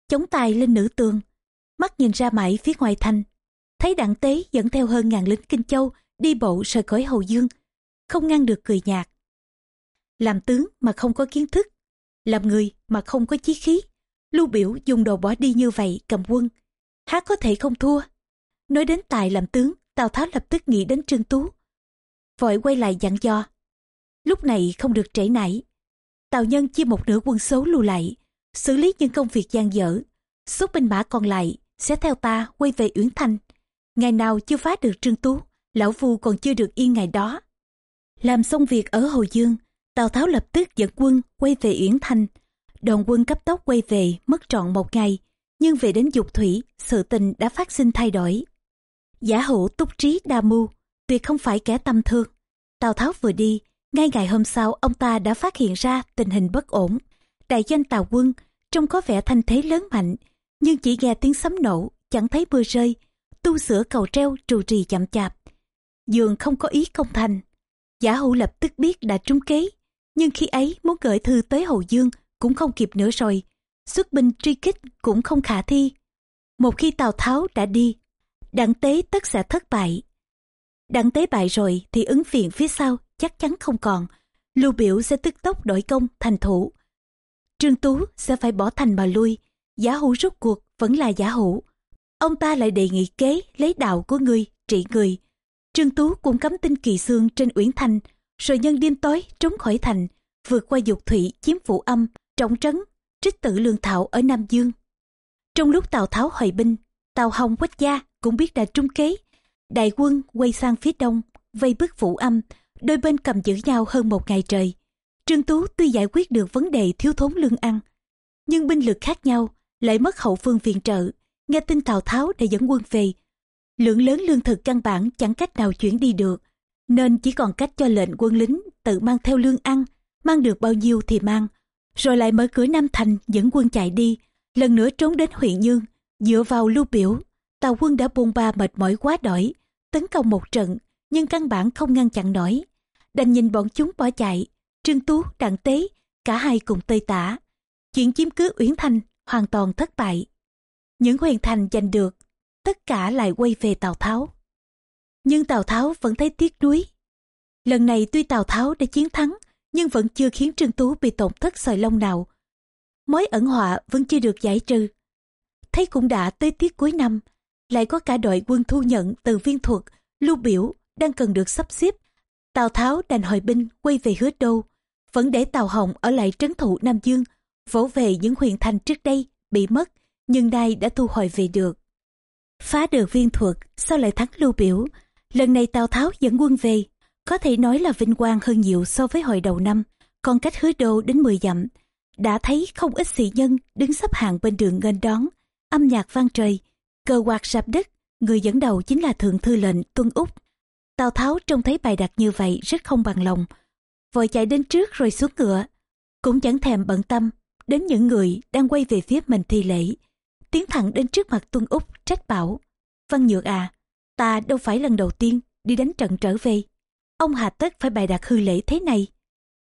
Chống tay lên nữ tường, mắt nhìn ra mãi phía ngoài thành. Thấy đặng tế dẫn theo hơn ngàn lính Kinh Châu đi bộ rời khỏi Hầu Dương, không ngăn được cười nhạt. Làm tướng mà không có kiến thức, làm người mà không có chí khí. Lưu biểu dùng đồ bỏ đi như vậy cầm quân, há có thể không thua. Nói đến tài làm tướng, Tào Tháo lập tức nghĩ đến Trương Tú. Vội quay lại dặn dò. Lúc này không được trễ nải. Tào Nhân chia một nửa quân số lưu lại, xử lý những công việc gian dở. Số binh mã còn lại sẽ theo ta quay về Uyển Thanh. Ngày nào chưa phá được Trương Tú, lão phu còn chưa được yên ngày đó. Làm xong việc ở Hồ Dương, Tào Tháo lập tức dẫn quân quay về Uyển Thanh. Đoàn quân cấp tốc quay về mất trọn một ngày, nhưng về đến dục thủy, sự tình đã phát sinh thay đổi. Giả hữu túc trí đa mưu, tuyệt không phải kẻ tâm thương. Tào Tháo vừa đi, ngay ngày hôm sau ông ta đã phát hiện ra tình hình bất ổn. Đại doanh Tào quân trông có vẻ thanh thế lớn mạnh, nhưng chỉ nghe tiếng sấm nổ, chẳng thấy mưa rơi. Tu sửa cầu treo trù trì chậm chạp. Dường không có ý công thành. Giả hữu lập tức biết đã trúng kế, nhưng khi ấy muốn gửi thư tới hồ Dương cũng không kịp nữa rồi. Xuất binh truy kích cũng không khả thi. Một khi Tào Tháo đã đi, đặng tế tất sẽ thất bại. Đặng tế bại rồi thì ứng viện phía sau chắc chắn không còn. Lưu biểu sẽ tức tốc đổi công thành thủ. Trương Tú sẽ phải bỏ thành mà lui. Giả hữu rút cuộc vẫn là giả hữu. Ông ta lại đề nghị kế lấy đạo của người, trị người. Trương Tú cũng cấm tinh kỳ xương trên Uyển Thành, rồi nhân đêm tối trốn khỏi thành, vượt qua dục thủy chiếm phủ âm, trọng trấn, trích tự lương thảo ở Nam Dương. Trong lúc Tào Tháo hội binh, Tào Hồng Quách Gia cũng biết đã trung kế. Đại quân quay sang phía đông, vây bức phủ âm, đôi bên cầm giữ nhau hơn một ngày trời. Trương Tú tuy giải quyết được vấn đề thiếu thốn lương ăn, nhưng binh lực khác nhau, lại mất hậu phương viện trợ. Nghe tin Tào Tháo đã dẫn quân về, lượng lớn lương thực căn bản chẳng cách nào chuyển đi được, nên chỉ còn cách cho lệnh quân lính tự mang theo lương ăn, mang được bao nhiêu thì mang, rồi lại mở cửa Nam Thành dẫn quân chạy đi, lần nữa trốn đến huyện Dương, dựa vào lưu biểu. Tàu quân đã bôn ba mệt mỏi quá đỏi, tấn công một trận, nhưng căn bản không ngăn chặn nổi. Đành nhìn bọn chúng bỏ chạy, Trương Tú, Đặng Tế, cả hai cùng tơi tả. Chuyện chiếm cứ Uyển Thành hoàn toàn thất bại. Những huyền thành giành được, tất cả lại quay về Tào Tháo. Nhưng Tào Tháo vẫn thấy tiếc nuối. Lần này tuy Tào Tháo đã chiến thắng, nhưng vẫn chưa khiến Trương Tú bị tổn thất sợi lông nào. Mối ẩn họa vẫn chưa được giải trừ. Thấy cũng đã tới tiết cuối năm, lại có cả đội quân thu nhận từ viên thuật, lưu biểu đang cần được sắp xếp. Tào Tháo đành hội binh quay về hứa đô, vẫn để tàu Hồng ở lại trấn thủ Nam Dương, vỗ về những huyện thành trước đây bị mất, nhưng nay đã thu hồi về được. Phá được viên thuật, sau lại thắng lưu biểu? Lần này Tào Tháo dẫn quân về, có thể nói là vinh quang hơn nhiều so với hồi đầu năm, còn cách hứa đô đến 10 dặm. Đã thấy không ít sĩ nhân đứng sắp hàng bên đường nghênh đón, âm nhạc vang trời, cờ quạt sạp đất, người dẫn đầu chính là thượng thư lệnh Tuân Úc. Tào Tháo trông thấy bài đặt như vậy rất không bằng lòng, vội chạy đến trước rồi xuống ngựa, cũng chẳng thèm bận tâm đến những người đang quay về phía mình thi lễ, tiến thẳng đến trước mặt Tuân Úc trách bảo, Văn Nhược à, ta đâu phải lần đầu tiên đi đánh trận trở về. Ông hà tất phải bày đặt hư lễ thế này.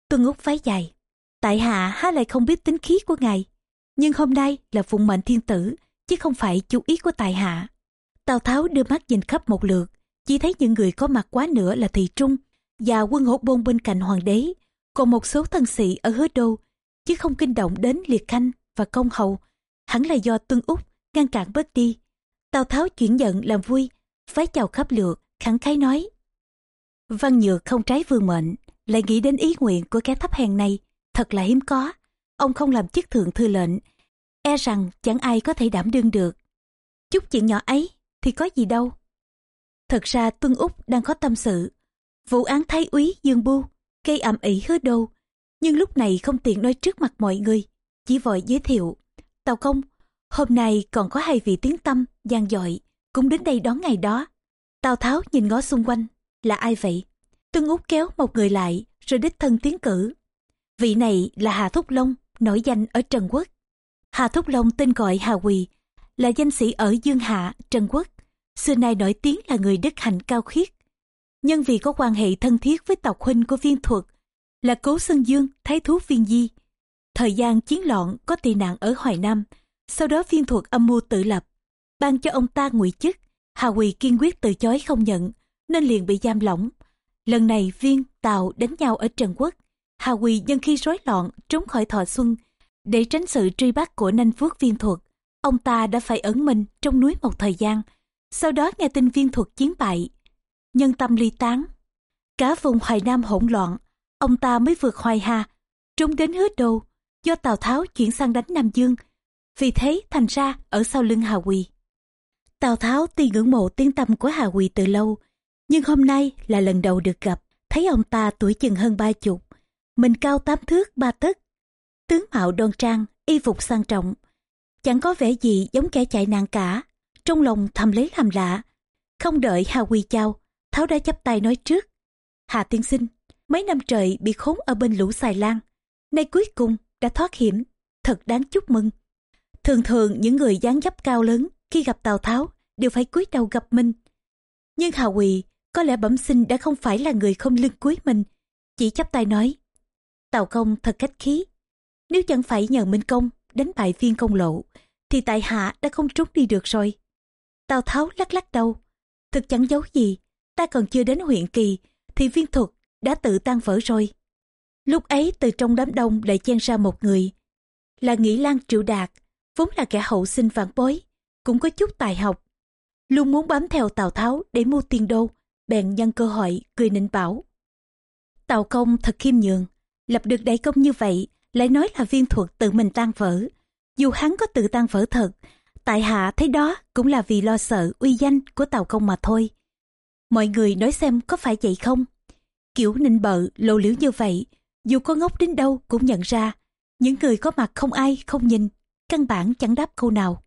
Tuân úc phái dài tại hạ há lại không biết tính khí của ngài. Nhưng hôm nay là phụng mệnh thiên tử chứ không phải chú ý của tài hạ. Tào tháo đưa mắt nhìn khắp một lượt chỉ thấy những người có mặt quá nữa là thị trung và quân hổ bôn bên cạnh hoàng đế còn một số thân sĩ ở hứa đô chứ không kinh động đến liệt khanh và công hầu hẳn là do tuân úc ngăn cản bớt đi tào tháo chuyển giận làm vui phái chào khắp lượt khẳng khái nói Văn Nhược không trái vương mệnh, lại nghĩ đến ý nguyện của kẻ thấp hèn này, thật là hiếm có. Ông không làm chức thượng thư lệnh, e rằng chẳng ai có thể đảm đương được. Chút chuyện nhỏ ấy thì có gì đâu. Thật ra Tuân Úc đang có tâm sự. Vụ án thái úy Dương Bu gây ầm ĩ hứa đô, nhưng lúc này không tiện nói trước mặt mọi người, chỉ vội giới thiệu. Tàu công, hôm nay còn có hai vị tiếng tâm, gian dội, cũng đến đây đón ngày đó. Tào Tháo nhìn ngó xung quanh, là ai vậy? Tuân út kéo một người lại, rồi đích thân tiến cử. Vị này là Hà Thúc Long, nổi danh ở Trần Quốc. Hà Thúc Long tên gọi Hà Quỳ, là danh sĩ ở Dương Hạ, Trần Quốc. Xưa nay nổi tiếng là người đức hạnh cao khiết. Nhân vì có quan hệ thân thiết với tộc huynh của viên thuật, là Cố Sơn Dương, Thái Thú Viên Di. Thời gian chiến loạn có tị nạn ở Hoài Nam, sau đó viên thuật âm mưu tự lập, ban cho ông ta ngụy chức. Hà Quỳ kiên quyết từ chối không nhận, nên liền bị giam lỏng. Lần này viên, tào đánh nhau ở Trần Quốc. Hà Quỳ nhân khi rối loạn trốn khỏi thọ xuân. Để tránh sự truy bắt của nanh phước viên thuật, ông ta đã phải ẩn mình trong núi một thời gian. Sau đó nghe tin viên thuật chiến bại. Nhân tâm ly tán. Cả vùng Hoài Nam hỗn loạn, ông ta mới vượt Hoài Hà, trốn đến hứa đô, do Tào Tháo chuyển sang đánh Nam Dương. Vì thế thành ra ở sau lưng Hà Quỳ. Tào Tháo tuy ngưỡng mộ tiếng tâm của Hà Quỳ từ lâu, nhưng hôm nay là lần đầu được gặp, thấy ông ta tuổi chừng hơn ba chục, mình cao tám thước ba tấc, tướng mạo đoan trang, y phục sang trọng, chẳng có vẻ gì giống kẻ chạy nạn cả. Trong lòng thầm lấy làm lạ, Không đợi Hà Quy chào, Tháo đã chắp tay nói trước. Hà tiên sinh, mấy năm trời bị khốn ở bên lũ xài lan. Nay cuối cùng đã thoát hiểm, thật đáng chúc mừng. Thường thường những người dáng dấp cao lớn khi gặp Tào Tháo đều phải cúi đầu gặp mình. Nhưng Hà Quỳ có lẽ bẩm sinh đã không phải là người không lưng cúi mình, chỉ chắp tay nói. Tào công thật cách khí. Nếu chẳng phải nhờ Minh Công đánh bại viên công lộ, thì tại hạ đã không trốn đi được rồi. Tào Tháo lắc lắc đầu. Thực chẳng giấu gì, ta còn chưa đến huyện kỳ, thì viên thuật đã tự tan vỡ rồi. Lúc ấy từ trong đám đông lại chen ra một người, là Nghĩ Lan Triệu Đạt, vốn là kẻ hậu sinh vạn bối, cũng có chút tài học. Luôn muốn bám theo Tào Tháo để mua tiền đô, bèn nhân cơ hội cười nịnh bảo. Tào công thật khiêm nhường, lập được đại công như vậy, lại nói là viên thuật tự mình tan vỡ. Dù hắn có tự tan vỡ thật, tại hạ thấy đó cũng là vì lo sợ uy danh của Tào công mà thôi. Mọi người nói xem có phải vậy không? Kiểu nịnh bợ, lộ liễu như vậy, dù có ngốc đến đâu cũng nhận ra. Những người có mặt không ai không nhìn, căn bản chẳng đáp câu nào.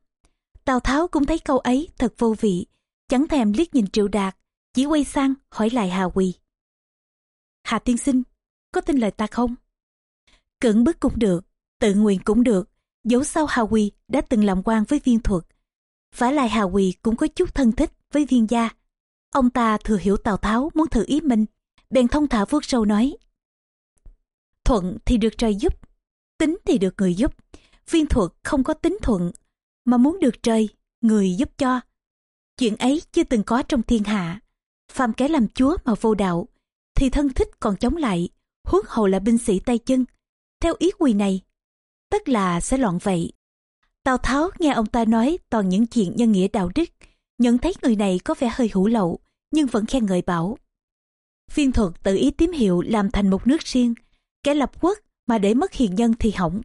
Tào Tháo cũng thấy câu ấy thật vô vị, chẳng thèm liếc nhìn Triệu Đạt, chỉ quay sang hỏi lại Hà Quỳ. Hà tiên sinh, có tin lời ta không? Cưỡng bức cũng được, tự nguyện cũng được, dẫu sao Hà Quỳ đã từng làm quan với viên thuật. Phải lại Hà Quỳ cũng có chút thân thích với viên gia. Ông ta thừa hiểu Tào Tháo muốn thử ý mình, bèn thông thả vuốt sâu nói. Thuận thì được trời giúp, tính thì được người giúp. Viên thuật không có tính thuận, mà muốn được trời, người giúp cho. Chuyện ấy chưa từng có trong thiên hạ. Phàm kẻ làm chúa mà vô đạo, thì thân thích còn chống lại, huống hầu là binh sĩ tay chân. Theo ý quỳ này, tất là sẽ loạn vậy. Tào Tháo nghe ông ta nói toàn những chuyện nhân nghĩa đạo đức, nhận thấy người này có vẻ hơi hủ lậu, nhưng vẫn khen ngợi bảo. Viên thuật tự ý tím hiệu làm thành một nước riêng, kẻ lập quốc mà để mất hiền nhân thì hỏng.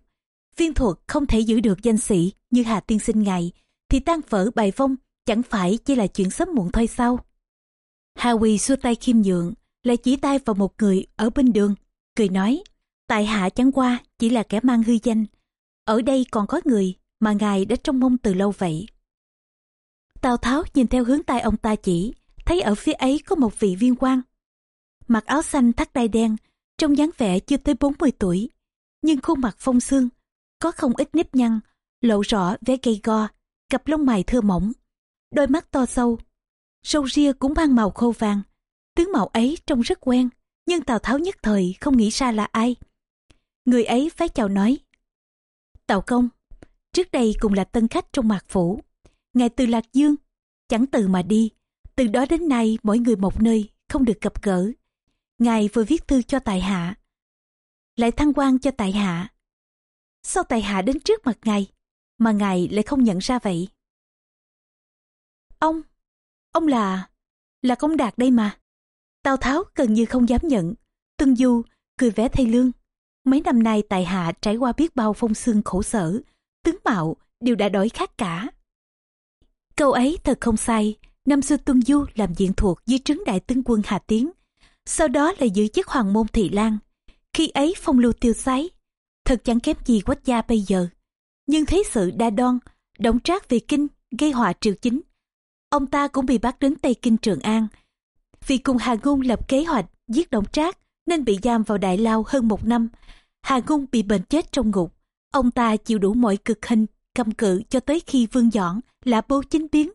Viên thuật không thể giữ được danh sĩ như Hà Tiên Sinh ngài, thì tan vỡ bài vong chẳng phải chỉ là chuyện sớm muộn thôi sao. Hà Quỳ xua tay khiêm nhượng, lại chỉ tay vào một người ở bên đường, cười nói, tại hạ chẳng qua chỉ là kẻ mang hư danh. Ở đây còn có người mà ngài đã trông mong từ lâu vậy. Tào Tháo nhìn theo hướng tay ông ta chỉ, thấy ở phía ấy có một vị viên quan. Mặc áo xanh thắt đai đen, trông dáng vẻ chưa tới 40 tuổi, nhưng khuôn mặt phong xương, có không ít nếp nhăn, lộ rõ vẻ gầy go, cặp lông mày thưa mỏng, đôi mắt to sâu, sâu ria cũng mang màu khô vàng. Tướng mạo ấy trông rất quen, nhưng Tào Tháo nhất thời không nghĩ ra là ai. Người ấy phải chào nói. Tào công, trước đây cùng là tân khách trong mạc phủ. Ngài từ Lạc Dương, chẳng từ mà đi. Từ đó đến nay mỗi người một nơi, không được gặp gỡ. Ngài vừa viết thư cho tài hạ, lại thăng quan cho tài hạ. Sao tài hạ đến trước mặt ngài, mà ngài lại không nhận ra vậy? Ông, ông là, là công đạt đây mà. Tào Tháo gần như không dám nhận. Tương Du cười vẻ thay lương. Mấy năm nay tại hạ trải qua biết bao phong sương khổ sở, tướng mạo đều đã đổi khác cả. Câu ấy thật không sai, năm xưa Tuân Du làm diện thuộc dưới trướng đại tướng quân Hà Tiến, sau đó là giữ chức hoàng môn thị lan. Khi ấy phong lưu tiêu sái, thật chẳng kém gì quách gia bây giờ. Nhưng thấy sự đa đoan, động trác về kinh, gây họa triều chính. Ông ta cũng bị bắt đến Tây Kinh Trường An. Vì cùng Hà Ngung lập kế hoạch giết động trác nên bị giam vào Đại Lao hơn một năm. Hà Ngung bị bệnh chết trong ngục. Ông ta chịu đủ mọi cực hình, cầm cự cho tới khi vương dọn là bố chính biến.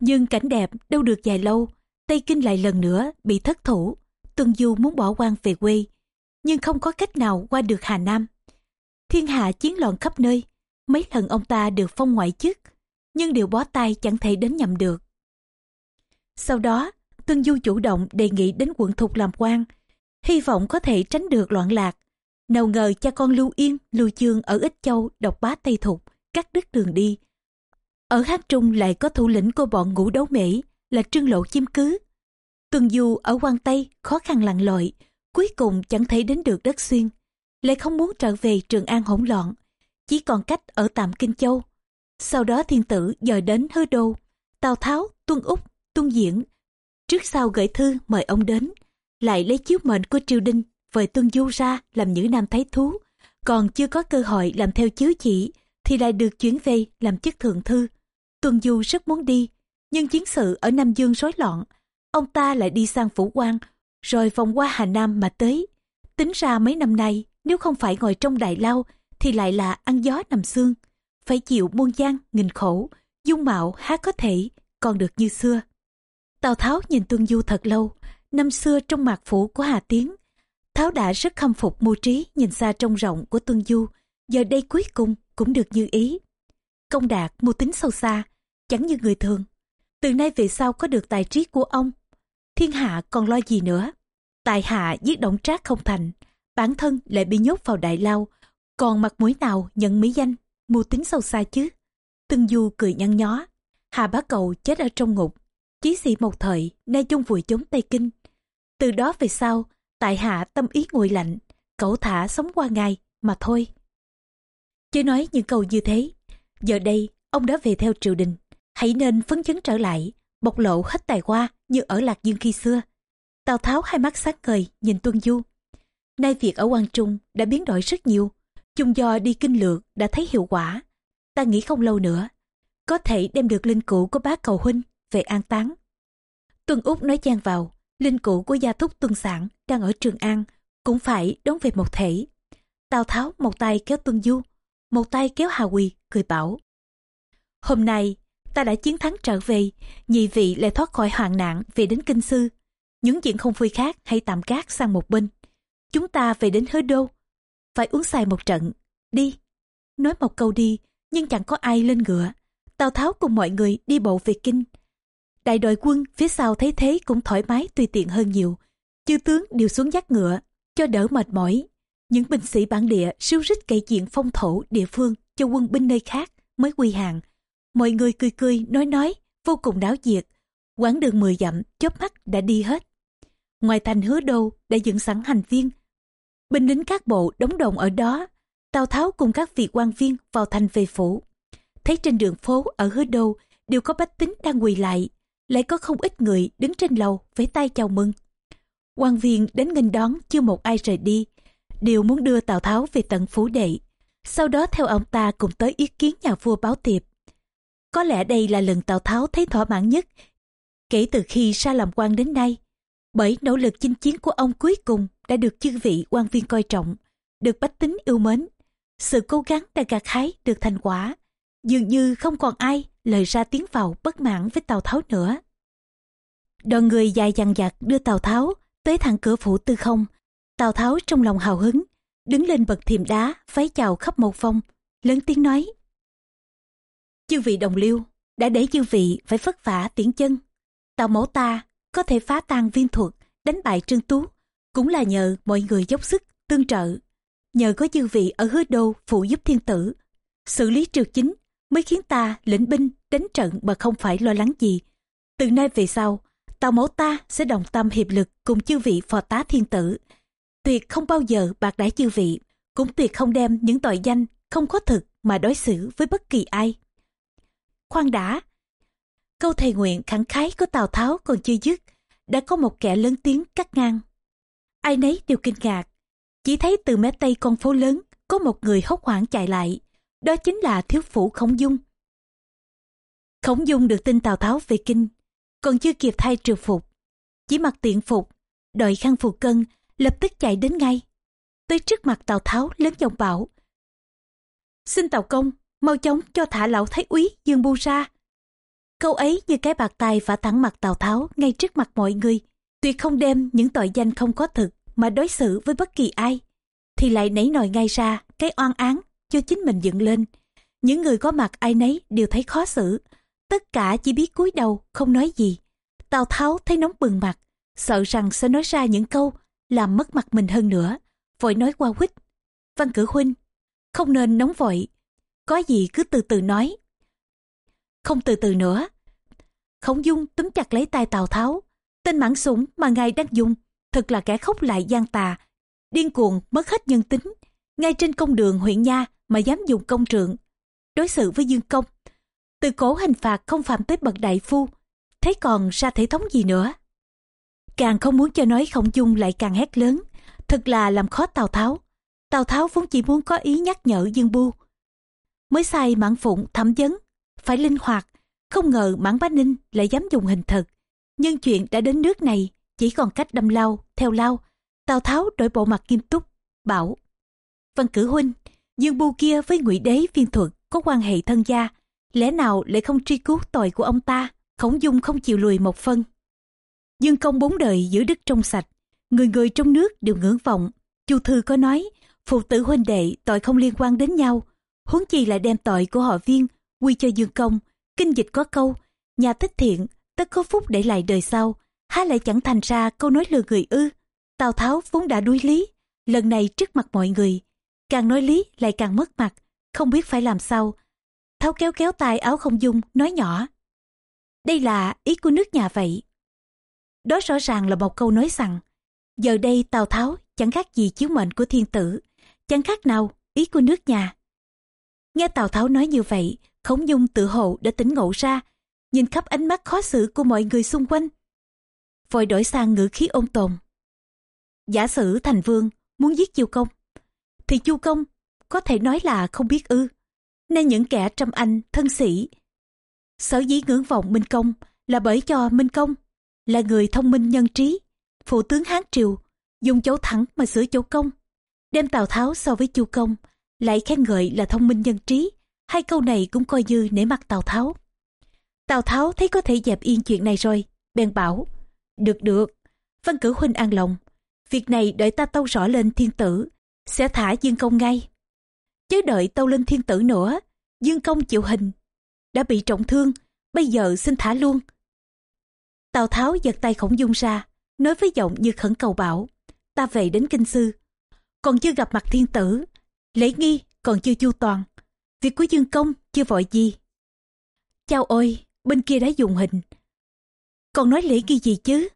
Nhưng cảnh đẹp đâu được dài lâu, Tây Kinh lại lần nữa bị thất thủ. Tuân Du muốn bỏ quan về quê, nhưng không có cách nào qua được Hà Nam. Thiên hạ chiến loạn khắp nơi, mấy lần ông ta được phong ngoại chức, nhưng điều bó tay chẳng thể đến nhầm được. Sau đó, Tuân Du chủ động đề nghị đến quận Thục làm quan, hy vọng có thể tránh được loạn lạc. Nào ngờ cha con Lưu Yên, Lưu Chương ở Ích Châu độc bá Tây Thục, cắt đứt đường đi. Ở Hát Trung lại có thủ lĩnh của bọn ngũ đấu Mỹ là Trương Lộ chiếm cứ. Tuần Du ở quan Tây khó khăn lặn lội, cuối cùng chẳng thể đến được đất xuyên. Lại không muốn trở về Trường An hỗn loạn, chỉ còn cách ở tạm Kinh Châu. Sau đó thiên tử dời đến hư đô, Tào Tháo, Tuân Úc, Tuân Diễn. Trước sau gửi thư mời ông đến, lại lấy chiếu mệnh của triều đình vời Tuân Du ra làm những nam thái thú. Còn chưa có cơ hội làm theo chiếu chỉ thì lại được chuyển về làm chức thượng thư. Tuân Du rất muốn đi, nhưng chiến sự ở Nam Dương rối loạn, ông ta lại đi sang Phủ Quan, rồi vòng qua Hà Nam mà tới. Tính ra mấy năm nay, nếu không phải ngồi trong đại lao, thì lại là ăn gió nằm xương. Phải chịu muôn gian, nghìn khổ, dung mạo há có thể, còn được như xưa. Tào Tháo nhìn Tuân Du thật lâu, năm xưa trong mạc phủ của Hà Tiến, Tháo đã rất khâm phục mưu trí nhìn xa trông rộng của Tuân Du, giờ đây cuối cùng cũng được như ý. Công đạt mưu tính sâu xa, chẳng như người thường. Từ nay về sau có được tài trí của ông, thiên hạ còn lo gì nữa. Tài hạ giết động trác không thành, bản thân lại bị nhốt vào đại lao, còn mặt mũi nào nhận mỹ danh, mưu tính sâu xa chứ. Tân Du cười nhăn nhó, Hà Bá Cầu chết ở trong ngục, chí sĩ một thời, nay chung vùi chống Tây Kinh. Từ đó về sau, tại hạ tâm ý nguội lạnh, cậu thả sống qua ngày mà thôi. Chứ nói những câu như thế, giờ đây ông đã về theo triều đình, hãy nên phấn chấn trở lại, bộc lộ hết tài hoa như ở Lạc Dương khi xưa. Tào Tháo hai mắt sáng ngời nhìn Tuân Du. Nay việc ở quan Trung đã biến đổi rất nhiều, chung do đi kinh lược đã thấy hiệu quả. Ta nghĩ không lâu nữa, có thể đem được linh cữu của bác cầu huynh về an táng. Tuân Úc nói chen vào, linh cữu của gia thúc Tuân Sản đang ở Trường An, cũng phải đón về một thể. Tào Tháo một tay kéo Tuân Du, một tay kéo Hà Quỳ, cười bảo. Hôm nay, ta đã chiến thắng trở về, nhị vị lại thoát khỏi hoạn nạn về đến Kinh Sư. Những chuyện không vui khác hãy tạm gác sang một bên. Chúng ta về đến hứa đô, phải uống xài một trận, đi. Nói một câu đi, nhưng chẳng có ai lên ngựa. Tào Tháo cùng mọi người đi bộ về Kinh, Đại đội quân phía sau thấy thế cũng thoải mái tùy tiện hơn nhiều. Chư tướng đều xuống dắt ngựa, cho đỡ mệt mỏi. Những binh sĩ bản địa siêu rít kể chuyện phong thổ địa phương cho quân binh nơi khác mới quy hàng. Mọi người cười cười nói nói, vô cùng đáo diệt. Quãng đường 10 dặm, chớp mắt đã đi hết. Ngoài thành hứa đô đã dựng sẵn hành viên. Binh lính các bộ đóng đồng ở đó. Tào Tháo cùng các vị quan viên vào thành về phủ. Thấy trên đường phố ở hứa đô đều có bách tính đang quỳ lại lại có không ít người đứng trên lầu với tay chào mừng. quan viên đến nghênh đón chưa một ai rời đi, đều muốn đưa Tào Tháo về tận phủ đệ. Sau đó theo ông ta cùng tới ý kiến nhà vua báo tiệp. Có lẽ đây là lần Tào Tháo thấy thỏa mãn nhất kể từ khi ra làm quan đến nay. Bởi nỗ lực chinh chiến của ông cuối cùng đã được chư vị quan viên coi trọng, được bách tính yêu mến. Sự cố gắng đã gặt hái được thành quả. Dường như không còn ai lời ra tiếng vào bất mãn với Tào Tháo nữa. Đoàn người dài dằng dặc đưa Tào Tháo tới thẳng cửa phủ tư không. Tào Tháo trong lòng hào hứng, đứng lên bậc thềm đá, vái chào khắp một vòng, lớn tiếng nói. Chư vị đồng liêu, đã để chư vị phải vất vả tiễn chân. Tào mẫu ta có thể phá tan viên thuật, đánh bại Trương Tú, cũng là nhờ mọi người dốc sức, tương trợ. Nhờ có chư vị ở hứa đô phụ giúp thiên tử, xử lý triều chính mới khiến ta lĩnh binh đánh trận mà không phải lo lắng gì. Từ nay về sau, tàu mẫu ta sẽ đồng tâm hiệp lực cùng chư vị phò tá thiên tử. Tuyệt không bao giờ bạc đãi chư vị, cũng tuyệt không đem những tội danh không có thực mà đối xử với bất kỳ ai. Khoan đã, câu thề nguyện khẳng khái của Tào Tháo còn chưa dứt, đã có một kẻ lớn tiếng cắt ngang. Ai nấy đều kinh ngạc, chỉ thấy từ mé tây con phố lớn có một người hốt hoảng chạy lại, đó chính là thiếu phủ khổng dung khổng dung được tin tào tháo về kinh còn chưa kịp thay triều phục chỉ mặc tiện phục đợi khăn phục cân lập tức chạy đến ngay tới trước mặt tào tháo lớn giọng bảo xin tào công mau chóng cho thả lão thái úy dương bu ra câu ấy như cái bạc tay phả thẳng mặt tào tháo ngay trước mặt mọi người tuyệt không đem những tội danh không có thực mà đối xử với bất kỳ ai thì lại nảy nòi ngay ra cái oan án cho chính mình dựng lên. Những người có mặt ai nấy đều thấy khó xử. Tất cả chỉ biết cúi đầu, không nói gì. Tào Tháo thấy nóng bừng mặt, sợ rằng sẽ nói ra những câu làm mất mặt mình hơn nữa. Vội nói qua quýt. Văn cử huynh, không nên nóng vội. Có gì cứ từ từ nói. Không từ từ nữa. Khổng dung túm chặt lấy tay Tào Tháo. Tên mãn sủng mà ngài đang dùng, thật là kẻ khóc lại gian tà. Điên cuồng, mất hết nhân tính. Ngay trên công đường huyện Nha, mà dám dùng công trượng đối xử với dương công từ cổ hình phạt không phạm tới bậc đại phu thấy còn ra thể thống gì nữa càng không muốn cho nói không dung lại càng hét lớn thật là làm khó tào tháo tào tháo vốn chỉ muốn có ý nhắc nhở dương bu mới sai mãn phụng thẩm vấn phải linh hoạt Không ngờ mãn bá ninh lại dám dùng hình thật. Nhưng chuyện đã đến nước này, chỉ còn cách đâm lao, theo lao. Tào Tháo đổi bộ mặt nghiêm túc, bảo. Văn cử huynh, dương bu kia với ngụy đế viên thuật có quan hệ thân gia. Lẽ nào lại không truy cứu tội của ông ta? Khổng dung không chịu lùi một phân. Dương công bốn đời giữ đức trong sạch. Người người trong nước đều ngưỡng vọng. Chu Thư có nói, phụ tử huynh đệ tội không liên quan đến nhau. Huống chi lại đem tội của họ viên, quy cho Dương công. Kinh dịch có câu, nhà tích thiện, tất có phúc để lại đời sau. Há lại chẳng thành ra câu nói lừa người ư. Tào Tháo vốn đã đuối lý, lần này trước mặt mọi người. Càng nói lý lại càng mất mặt, không biết phải làm sao. Tháo kéo kéo tay áo không dung, nói nhỏ. Đây là ý của nước nhà vậy. Đó rõ ràng là một câu nói rằng, giờ đây Tào Tháo chẳng khác gì chiếu mệnh của thiên tử, chẳng khác nào ý của nước nhà. Nghe Tào Tháo nói như vậy, Khổng Dung tự hồ đã tỉnh ngộ ra, nhìn khắp ánh mắt khó xử của mọi người xung quanh. Vội đổi sang ngữ khí ôn tồn. Giả sử thành vương muốn giết Chu Công, thì Chu Công có thể nói là không biết ư. Nên những kẻ trăm anh, thân sĩ, sở dĩ ngưỡng vọng Minh Công là bởi cho Minh Công là người thông minh nhân trí, phụ tướng Hán Triều, dùng chỗ thẳng mà sửa chỗ công. Đem Tào Tháo so với Chu Công, lại khen ngợi là thông minh nhân trí, hai câu này cũng coi như nể mặt Tào Tháo. Tào Tháo thấy có thể dẹp yên chuyện này rồi, bèn bảo, được được, văn cử huynh an lòng, việc này đợi ta tâu rõ lên thiên tử, sẽ thả Dương Công ngay. Chớ đợi tâu lên thiên tử nữa, Dương Công chịu hình, đã bị trọng thương, bây giờ xin thả luôn. Tào Tháo giật tay khổng dung ra, nói với giọng như khẩn cầu bảo, ta về đến kinh sư, còn chưa gặp mặt thiên tử, lễ nghi còn chưa chu toàn, việc của Dương Công chưa vội gì. Chao ôi, bên kia đã dùng hình. Còn nói lễ nghi gì chứ?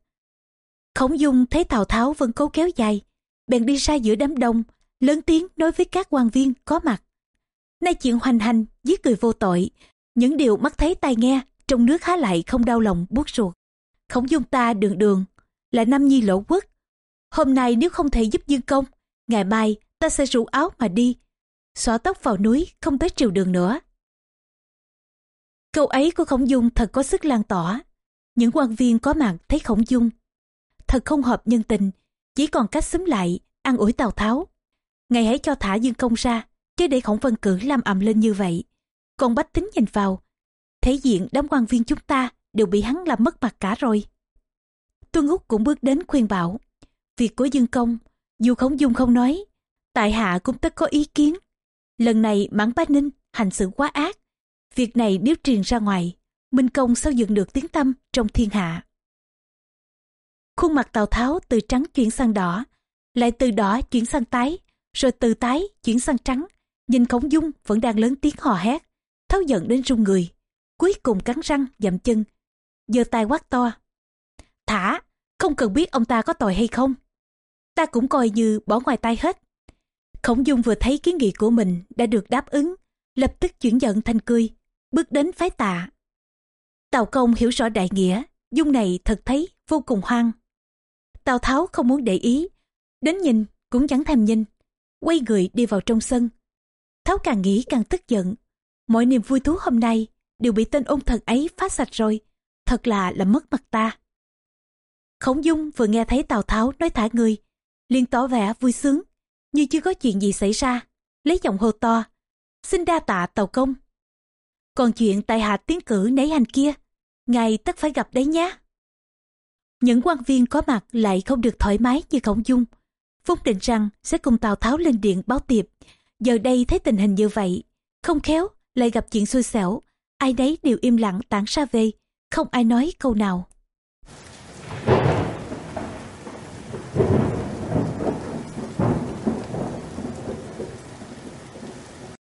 Khổng dung thấy Tào Tháo vẫn cố kéo dài, bèn đi ra giữa đám đông, lớn tiếng nói với các quan viên có mặt. Nay chuyện hoành hành, giết người vô tội, những điều mắt thấy tai nghe, trong nước há lại không đau lòng buốt ruột. Khổng dung ta đường đường, là nam nhi lỗ quốc. Hôm nay nếu không thể giúp dương công, ngày mai ta sẽ rủ áo mà đi, xóa tóc vào núi, không tới triều đường nữa. Câu ấy của Khổng Dung thật có sức lan tỏa. Những quan viên có mặt thấy Khổng Dung. Thật không hợp nhân tình, chỉ còn cách xúm lại, ăn ủi Tào Tháo. Ngày hãy cho thả Dương Công ra, chứ để Khổng Vân Cử làm ầm lên như vậy. Còn bách tính nhìn vào, thể diện đám quan viên chúng ta đều bị hắn làm mất mặt cả rồi. Tuân Úc cũng bước đến khuyên bảo. Việc của Dương Công, dù Khổng Dung không nói, tại hạ cũng tất có ý kiến. Lần này mãn bá ninh hành xử quá ác. Việc này nếu truyền ra ngoài, Minh Công sao dựng được tiếng tâm trong thiên hạ. Khuôn mặt Tào Tháo từ trắng chuyển sang đỏ, lại từ đỏ chuyển sang tái, rồi từ tái chuyển sang trắng. Nhìn Khổng Dung vẫn đang lớn tiếng hò hét, tháo giận đến run người. Cuối cùng cắn răng, dậm chân, giơ tay quát to. Thả, không cần biết ông ta có tội hay không. Ta cũng coi như bỏ ngoài tay hết. Khổng Dung vừa thấy kiến nghị của mình đã được đáp ứng, lập tức chuyển giận thành cười, bước đến phái tạ. Tào công hiểu rõ đại nghĩa, Dung này thật thấy vô cùng hoang. Tào Tháo không muốn để ý, đến nhìn cũng chẳng thèm nhìn, quay người đi vào trong sân. Tháo càng nghĩ càng tức giận, mọi niềm vui thú hôm nay đều bị tên ôn thần ấy phá sạch rồi, thật là làm mất mặt ta. Khổng Dung vừa nghe thấy Tào Tháo nói thả người, liền tỏ vẻ vui sướng, như chưa có chuyện gì xảy ra, lấy giọng hô to, xin đa tạ Tào Công. Còn chuyện tại hạ tiến cử nấy hành kia, ngài tất phải gặp đấy nhé. Những quan viên có mặt lại không được thoải mái như Khổng Dung. Vốn định rằng sẽ cùng Tào Tháo lên điện báo tiệp. Giờ đây thấy tình hình như vậy, không khéo lại gặp chuyện xui xẻo, ai đấy đều im lặng tản ra về, không ai nói câu nào.